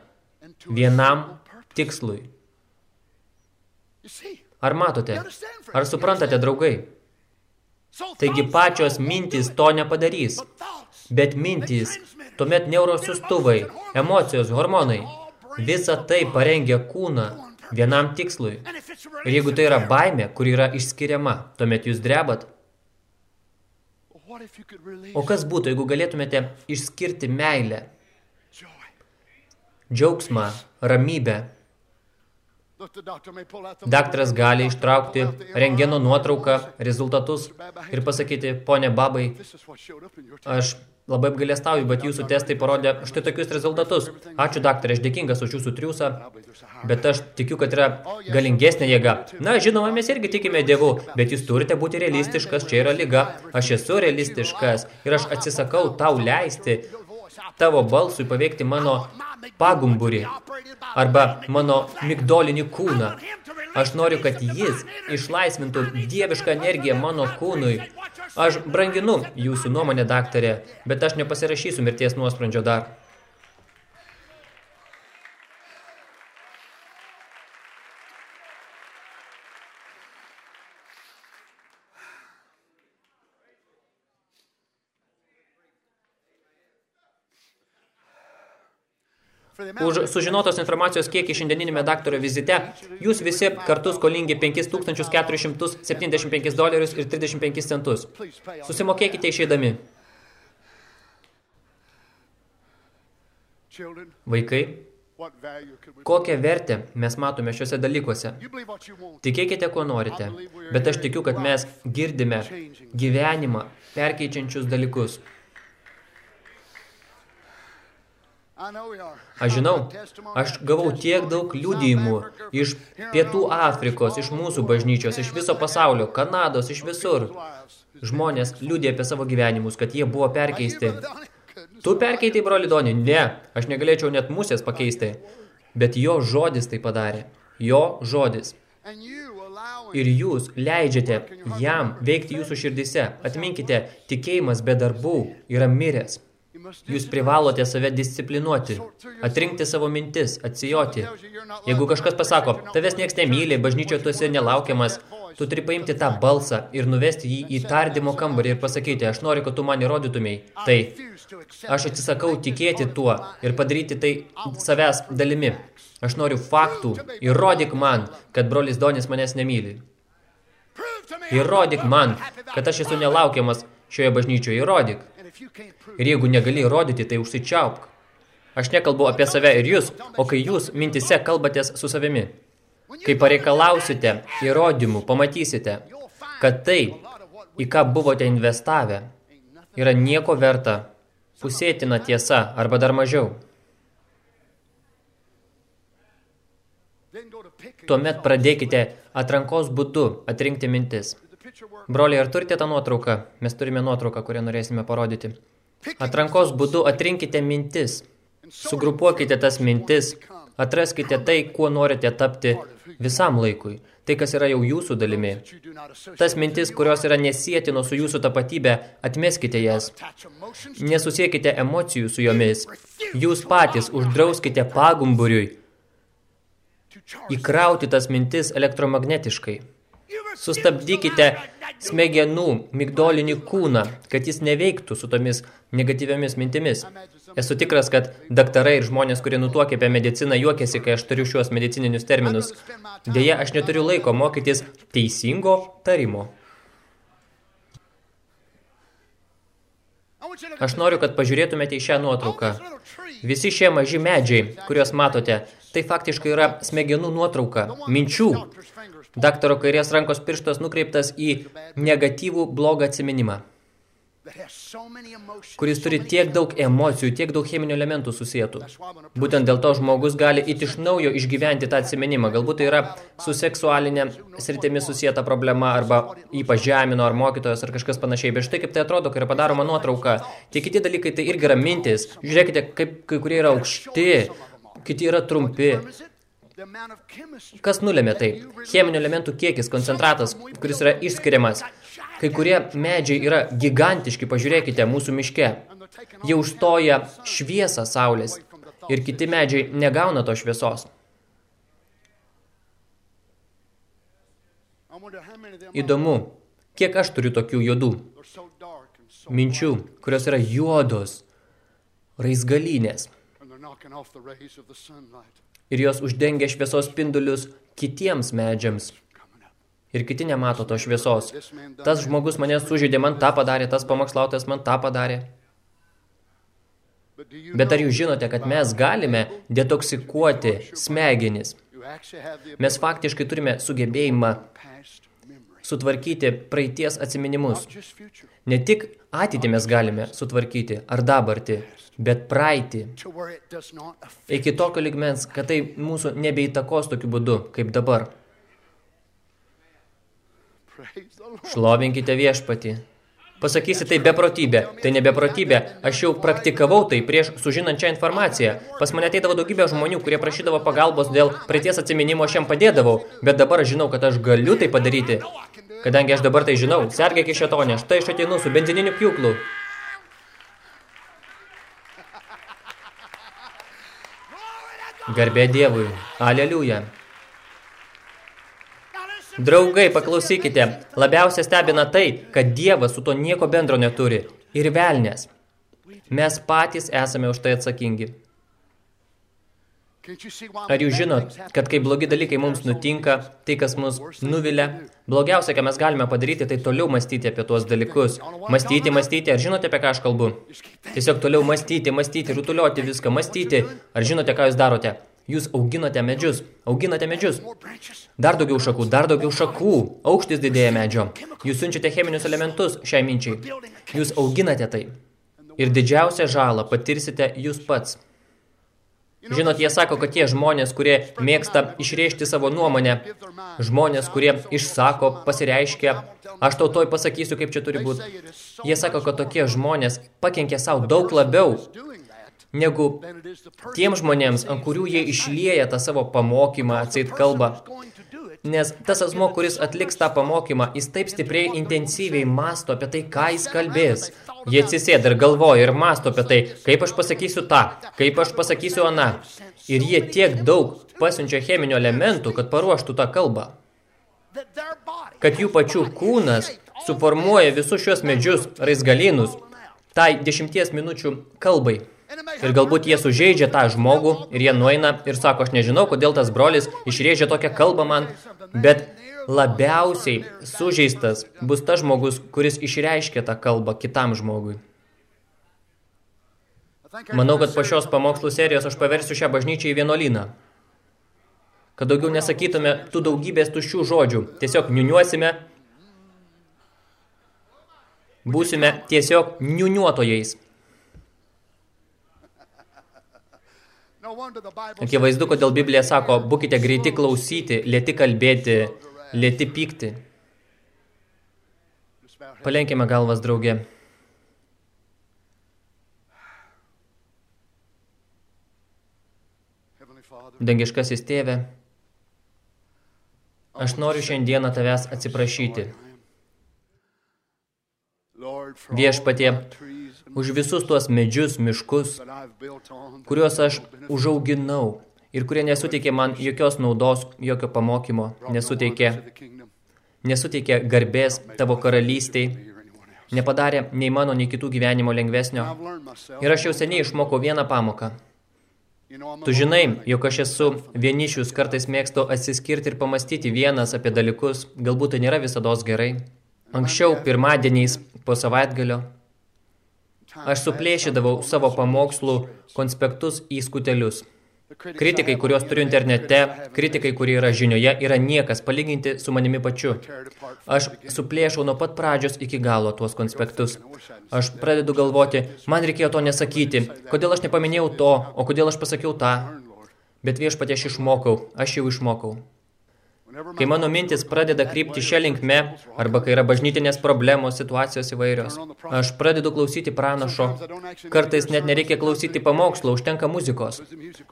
A: vienam tikslui. Ar matote? Ar suprantate, draugai? Taigi pačios mintys to nepadarys. Bet mintys, tuomet neurosustuvai, emocijos, hormonai, visa tai parengia kūną vienam tikslui. Ir jeigu tai yra baimė, kur yra išskiriama, tuomet jūs drebat. O kas būtų, jeigu galėtumėte išskirti meilę, džiaugsmą, ramybę? Daktaras gali ištraukti rengeno nuotrauką, rezultatus ir pasakyti, ponė babai, aš labai apgailestauju, bet jūsų testai parodė štai tokius rezultatus. Ačiū, daktarė, aš dėkingas už jūsų triusą, bet aš tikiu, kad yra galingesnė jėga. Na, žinoma, mes irgi tikime Dievu, bet jūs turite būti realistiškas, čia yra lyga. Aš esu realistiškas ir aš atsisakau tau leisti tavo balsui paveikti mano pagumburį arba mano migdolinį kūną. Aš noriu, kad jis išlaisvintų dievišką energiją mano kūnui. Aš branginu jūsų nuomonę, daktarė, bet aš nepasirašysiu mirties nuosprendžio dar. Už sužinotos informacijos kiekį šiandieninėme daktaro vizite, jūs visi kartu skolingi 5475 dolerius ir 35 centus. Susimokėkite išeidami. Vaikai, kokią vertę mes matome šiuose dalykuose? Tikėkite, ko norite, bet aš tikiu, kad mes girdime gyvenimą perkeičiančius dalykus. Aš žinau, aš gavau tiek daug liudijimų iš Pietų Afrikos, iš mūsų bažnyčios, iš viso pasaulio, Kanados, iš visur. Žmonės liudė apie savo gyvenimus, kad jie buvo perkeisti. Tu perkeitai, broli Doni? Ne, aš negalėčiau net musės pakeisti. Bet jo žodis tai padarė. Jo žodis. Ir jūs leidžiate jam veikti jūsų širdise. Atminkite, tikėjimas be darbų yra miręs. Jūs privalote save disciplinuoti, atrinkti savo mintis, atsijoti. Jeigu kažkas pasako, tavęs nieks nemyli, bažnyčioje tu esi nelaukiamas, tu turi paimti tą balsą ir nuvesti jį į tardymo kambarį ir pasakyti, aš noriu, kad tu man įrodytumei. Tai aš atsisakau tikėti tuo ir padaryti tai savęs dalimi. Aš noriu faktų, įrodyk man, kad brolis Donis manęs nemyli. Įrodyk man, kad aš esu nelaukiamas šioje bažnyčioje, įrodyk. Ir jeigu negali įrodyti, tai užsičiaupk. Aš nekalbu apie save ir jūs, o kai jūs mintise kalbatės su savimi. Kai pareikalausite įrodymų, pamatysite, kad tai, į ką buvote investavę, yra nieko verta, pusėtina tiesa arba dar mažiau. Tuomet pradėkite atrankos būdu atrinkti mintis. Broliai, ar turite tą nuotrauką? Mes turime nuotrauką, kurią norėsime parodyti. Atrankos būdu atrinkite mintis. Sugrupuokite tas mintis. Atraskite tai, kuo norite tapti visam laikui. Tai, kas yra jau jūsų dalimi. Tas mintis, kurios yra nesietino su jūsų tapatybė, atmeskite jas. Nesusiekite emocijų su jomis. Jūs patys uždrauskite pagumburiui įkrauti tas mintis elektromagnetiškai. Sustabdykite smegenų migdolinį kūną, kad jis neveiktų su tomis negatyviomis mintimis. Esu tikras, kad daktarai ir žmonės, kurie nutuokia apie mediciną, juokiasi, kai aš turiu šiuos medicininius terminus. Deja, aš neturiu laiko mokytis teisingo tarimo. Aš noriu, kad pažiūrėtumėte į šią nuotrauką. Visi šie maži medžiai, kuriuos matote, tai faktiškai yra smegenų nuotrauka, minčių. Daktaro kairės rankos pirštas nukreiptas į negatyvų blogą atsiminimą, kuris turi tiek daug emocijų, tiek daug cheminių elementų susijętų. Būtent dėl to žmogus gali it iš naujo išgyventi tą atsiminimą. Galbūt tai yra su seksualinė sritimi susijęta problema arba ypač žemino ar mokytojas ar kažkas panašiai. Bet štai kaip tai atrodo, kai yra padaroma nuotrauka. Tie kiti dalykai tai irgi yra mintis. Žiūrėkite, kaip kai kurie yra aukšti, kiti yra trumpi. Kas nulėmė tai? Cheminių elementų kiekis, koncentratas, kuris yra išskiriamas. Kai kurie medžiai yra gigantiški, pažiūrėkite, mūsų miške. Jie užstoja šviesą saulės ir kiti medžiai negauna to šviesos. Įdomu, kiek aš turiu tokių juodų minčių, kurios yra juodos, raizgalinės. Ir jos uždengia šviesos spindulius kitiems medžiams. Ir kiti nemato to šviesos. Tas žmogus mane sužeidė, man tą padarė, tas pamokslautojas man tą padarė. Bet ar jūs žinote, kad mes galime detoksikuoti smegenis? Mes faktiškai turime sugebėjimą sutvarkyti praeities atsiminimus. Ne tik ateitį mes galime sutvarkyti ar dabartį, bet praeitį. Iki tokio ligmens, kad tai mūsų nebeįtakos tokiu būdu, kaip dabar. Šlovinkite viešpatį. Pasakysi tai beprotybė. Tai ne beprotybė. Aš jau praktikavau tai prieš sužinant šią informaciją. Pas mane ateidavo daugybė žmonių, kurie prašydavo pagalbos dėl praeities atsiminimo, aš jam padėdavau. Bet dabar aš žinau, kad aš galiu tai padaryti. Kadangi aš dabar tai žinau, sergėk iš šetonė, štai aš ateinu su benzininiu pjūklu. Garbė Dievui. Aleliuja. Draugai, paklausykite, labiausia stebina tai, kad Dievas su to nieko bendro neturi. Ir velnės. Mes patys esame už tai atsakingi. Ar jūs žinot, kad kai blogi dalykai mums nutinka, tai kas mus nuvilia, blogiausia, ką mes galime padaryti, tai toliau mąstyti apie tuos dalykus. Mąstyti, mąstyti, ar žinote, apie ką aš kalbu? Tiesiog toliau mąstyti, mąstyti, rutuliuoti viską, mąstyti. Ar žinote, ką jūs darote? Jūs auginote medžius, auginate medžius. Dar daugiau šakų, dar daugiau šakų. Aukštis didėja medžio. Jūs siunčiate cheminius elementus šiai minčiai. Jūs auginate tai. Ir didžiausią žalą patirsite jūs pats. Žinot, jie sako, kad tie žmonės, kurie mėgsta išreišti savo nuomonę, žmonės, kurie išsako, pasireiškia, aš tau toj pasakysiu, kaip čia turi būti. Jie sako, kad tokie žmonės pakenkia savo daug labiau, negu tiem žmonėms, ant kurių jie išlieja tą savo pamokymą, atseit kalbą. Nes tas asmo, kuris atliks tą pamokymą, jis taip stipriai intensyviai masto apie tai, ką jis kalbės. Jie atsisėda ir galvoja ir masto apie tai, kaip aš pasakysiu tą, kaip aš pasakysiu aną. Ir jie tiek daug pasiunčia cheminių elementų, kad paruoštų tą kalbą. Kad jų pačių kūnas suformuoja visus šios medžius, raizgalynus, tai dešimties minučių kalbai. Ir galbūt jie sužeidžia tą žmogų ir jie nueina ir sako, aš nežinau, kodėl tas brolis išrėžė tokią kalbą man, bet labiausiai sužeistas bus tas žmogus, kuris išreiškia tą kalbą kitam žmogui. Manau, kad po šios pamokslų serijos aš paversiu šią bažnyčią į vienuolyną. Kad daugiau nesakytume tų daugybės tuščių žodžių. Tiesiog niuniuosime, būsime tiesiog niuniuotojais. Akivaizdu, kodėl Biblija sako, būkite greiti klausyti, lėti kalbėti, lėti pykti. Palenkime galvas, draugė. Dangiškasis tėve, aš noriu šiandieną tavęs atsiprašyti. Viešpatie, už visus tuos medžius, miškus, kuriuos aš užauginau ir kurie nesuteikė man jokios naudos, jokio pamokymo, nesuteikė, nesuteikė garbės tavo karalystiai, nepadarė nei mano, nei kitų gyvenimo lengvesnio. Ir aš jau seniai išmokau vieną pamoką. Tu žinai, jog aš esu vienišius, kartais mėgstu atsiskirti ir pamastyti vienas apie dalykus, galbūt tai nėra visados gerai. Anksčiau, pirmadieniais, po savaitgalio, aš suplėšydavau savo pamokslų konspektus į skutelius. Kritikai, kuriuos turiu internete, kritikai, kurie yra žinioje, yra niekas palyginti su manimi pačiu. Aš suplėšau nuo pat pradžios iki galo tuos konspektus. Aš pradedu galvoti, man reikėjo to nesakyti, kodėl aš nepaminėjau to, o kodėl aš pasakiau tą. Bet viešpatė aš išmokau, aš jau išmokau. Kai mano mintis pradeda krypti šią linkme, arba kai yra bažnytinės problemos, situacijos įvairios, aš pradedu klausyti pranašo. Kartais net nereikia klausyti pamokslo, užtenka muzikos,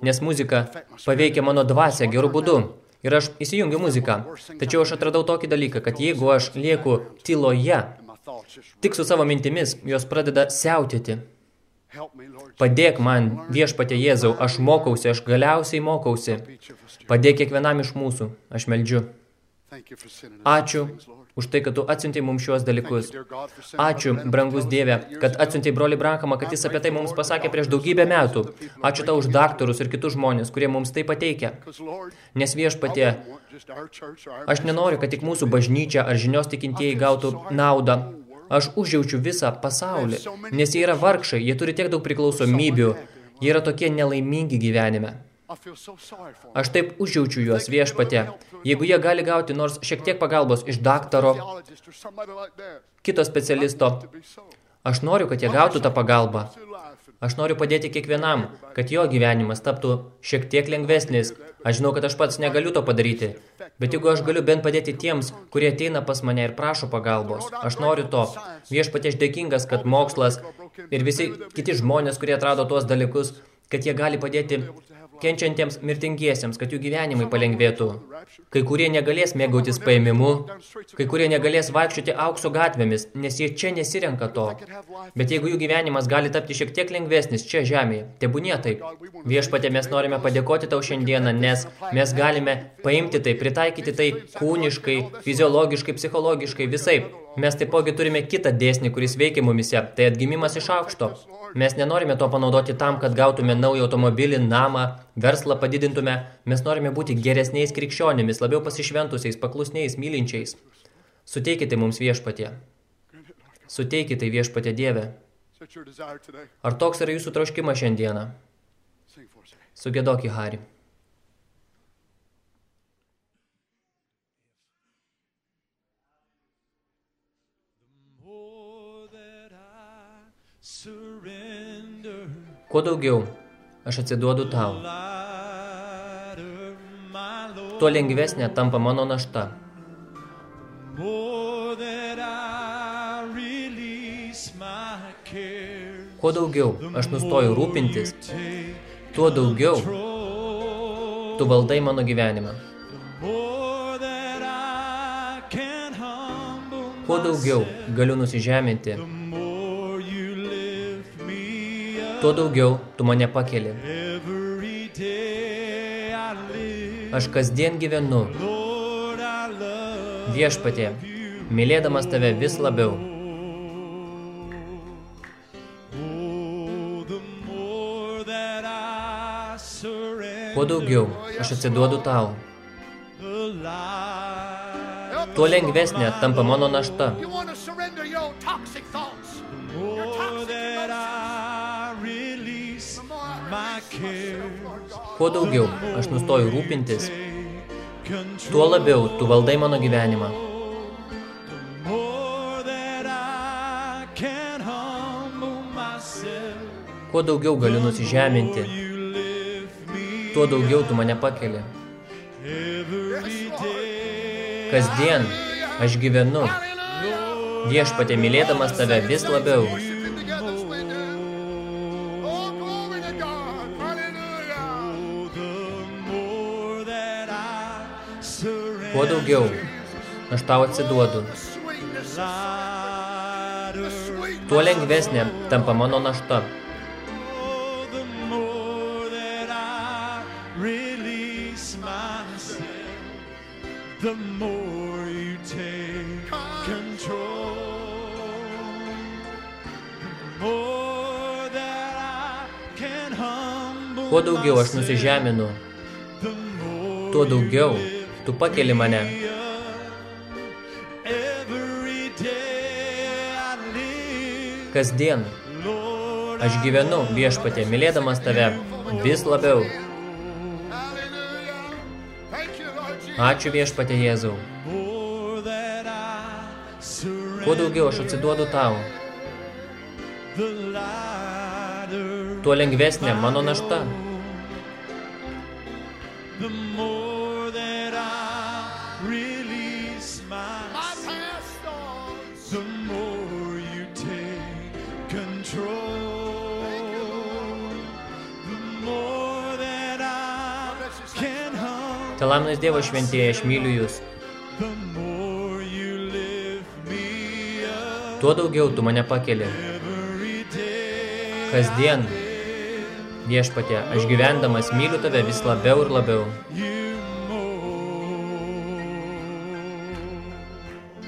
A: nes muzika paveikia mano dvasę gerų būdų. Ir aš įsijungiu muziką. Tačiau aš atradau tokį dalyką, kad jeigu aš lieku tyloje, tik su savo mintimis, jos pradeda siautėti. Padėk man, viešpatė Jėzau, aš mokausi, aš galiausiai mokausi. Padėk kiekvienam iš mūsų, aš meldžiu. Ačiū už tai, kad tu atsiuntei mums šiuos dalykus. Ačiū, brangus Dieve, kad atsiuntei broli Brankamą, kad jis apie tai mums pasakė prieš daugybę metų. Ačiū tau už daktarus ir kitus žmonės, kurie mums tai pateikia. Nes viešpatie, aš nenoriu, kad tik mūsų bažnyčia ar žinios tikintieji gautų naudą. Aš užjaučiu visą pasaulį, nes jie yra vargšai, jie turi tiek daug priklausomybių, jie yra tokie nelaimingi gyvenime. Aš taip užjaučiu juos viešpatė. Jeigu jie gali gauti nors šiek tiek pagalbos iš daktaro, kito specialisto, aš noriu, kad jie gautų tą pagalbą. Aš noriu padėti kiekvienam, kad jo gyvenimas taptų šiek tiek lengvesnis. Aš žinau, kad aš pats negaliu to padaryti. Bet jeigu aš galiu bent padėti tiems, kurie ateina pas mane ir prašo pagalbos, aš noriu to. Viešpatie aš dėkingas, kad mokslas ir visi kiti žmonės, kurie atrado tuos dalykus, kad jie gali padėti kenčiantiems mirtingiesiems, kad jų gyvenimai palengvėtų. Kai kurie negalės mėgautis paėmimu, kai kurie negalės vaikščioti aukso gatvėmis, nes jie čia nesirenka to. Bet jeigu jų gyvenimas gali tapti šiek tiek lengvesnis čia žemėje, tebūnie taip. Viešpatė, mes norime padėkoti tau šiandieną, nes mes galime paimti tai, pritaikyti tai kūniškai, fiziologiškai, psichologiškai, visai. Mes taipogi turime kitą dėsnį, kuris veikia mumise, tai atgimimas iš aukšto. Mes nenorime to panaudoti tam, kad gautume naują automobilį, namą, verslą padidintume. Mes norime būti geresniais krikščionimis, labiau pasišventusiais, paklusniais, mylinčiais. Suteikite mums viešpatie. Suteikite viešpatie
B: today?
A: Ar toks yra jūsų troškimas šiandieną? Sugėdok į Harį. Kuo daugiau aš atsiduodu tau, tuo lengvesnė tampa mano našta. Kuo daugiau aš nustoju rūpintis, tuo daugiau tu valdai mano gyvenimą. Kuo daugiau galiu nusižeminti, tuo daugiau tu mane pakeli. Aš kasdien gyvenu viešpatie, mylėdamas tave vis labiau. Kuo daugiau aš atsiduodu tau, tuo lengvesnė tampa mano našta. Kuo daugiau aš nustoju rūpintis, tuo labiau tu valdai mano gyvenimą. Kuo daugiau galiu nusižeminti, tuo daugiau tu mane pakeli. Kasdien aš gyvenu viešpatė mylėdamas tave vis labiau. Kuo daugiau aš tau atsiduodu, tuo lengvesnė tampa mano našta.
C: The more
D: you take control. The more that I can humble
C: Kuo daugiau aš nusižeminu, tuo daugiau tu pakeli mane. Kasdien aš gyvenu viešpatė, mylėdamas tave vis labiau. Ačiū viešpatė Jėzau. Kuo daugiau aš atsiduodu tau, tuo lengvesnė mano našta. Te laiminus Dievo šventieji, aš myliu Jūs. Tuo daugiau tu mane pakeli. Kasdien, viešpatė, aš gyvendamas myliu tave vis labiau ir labiau.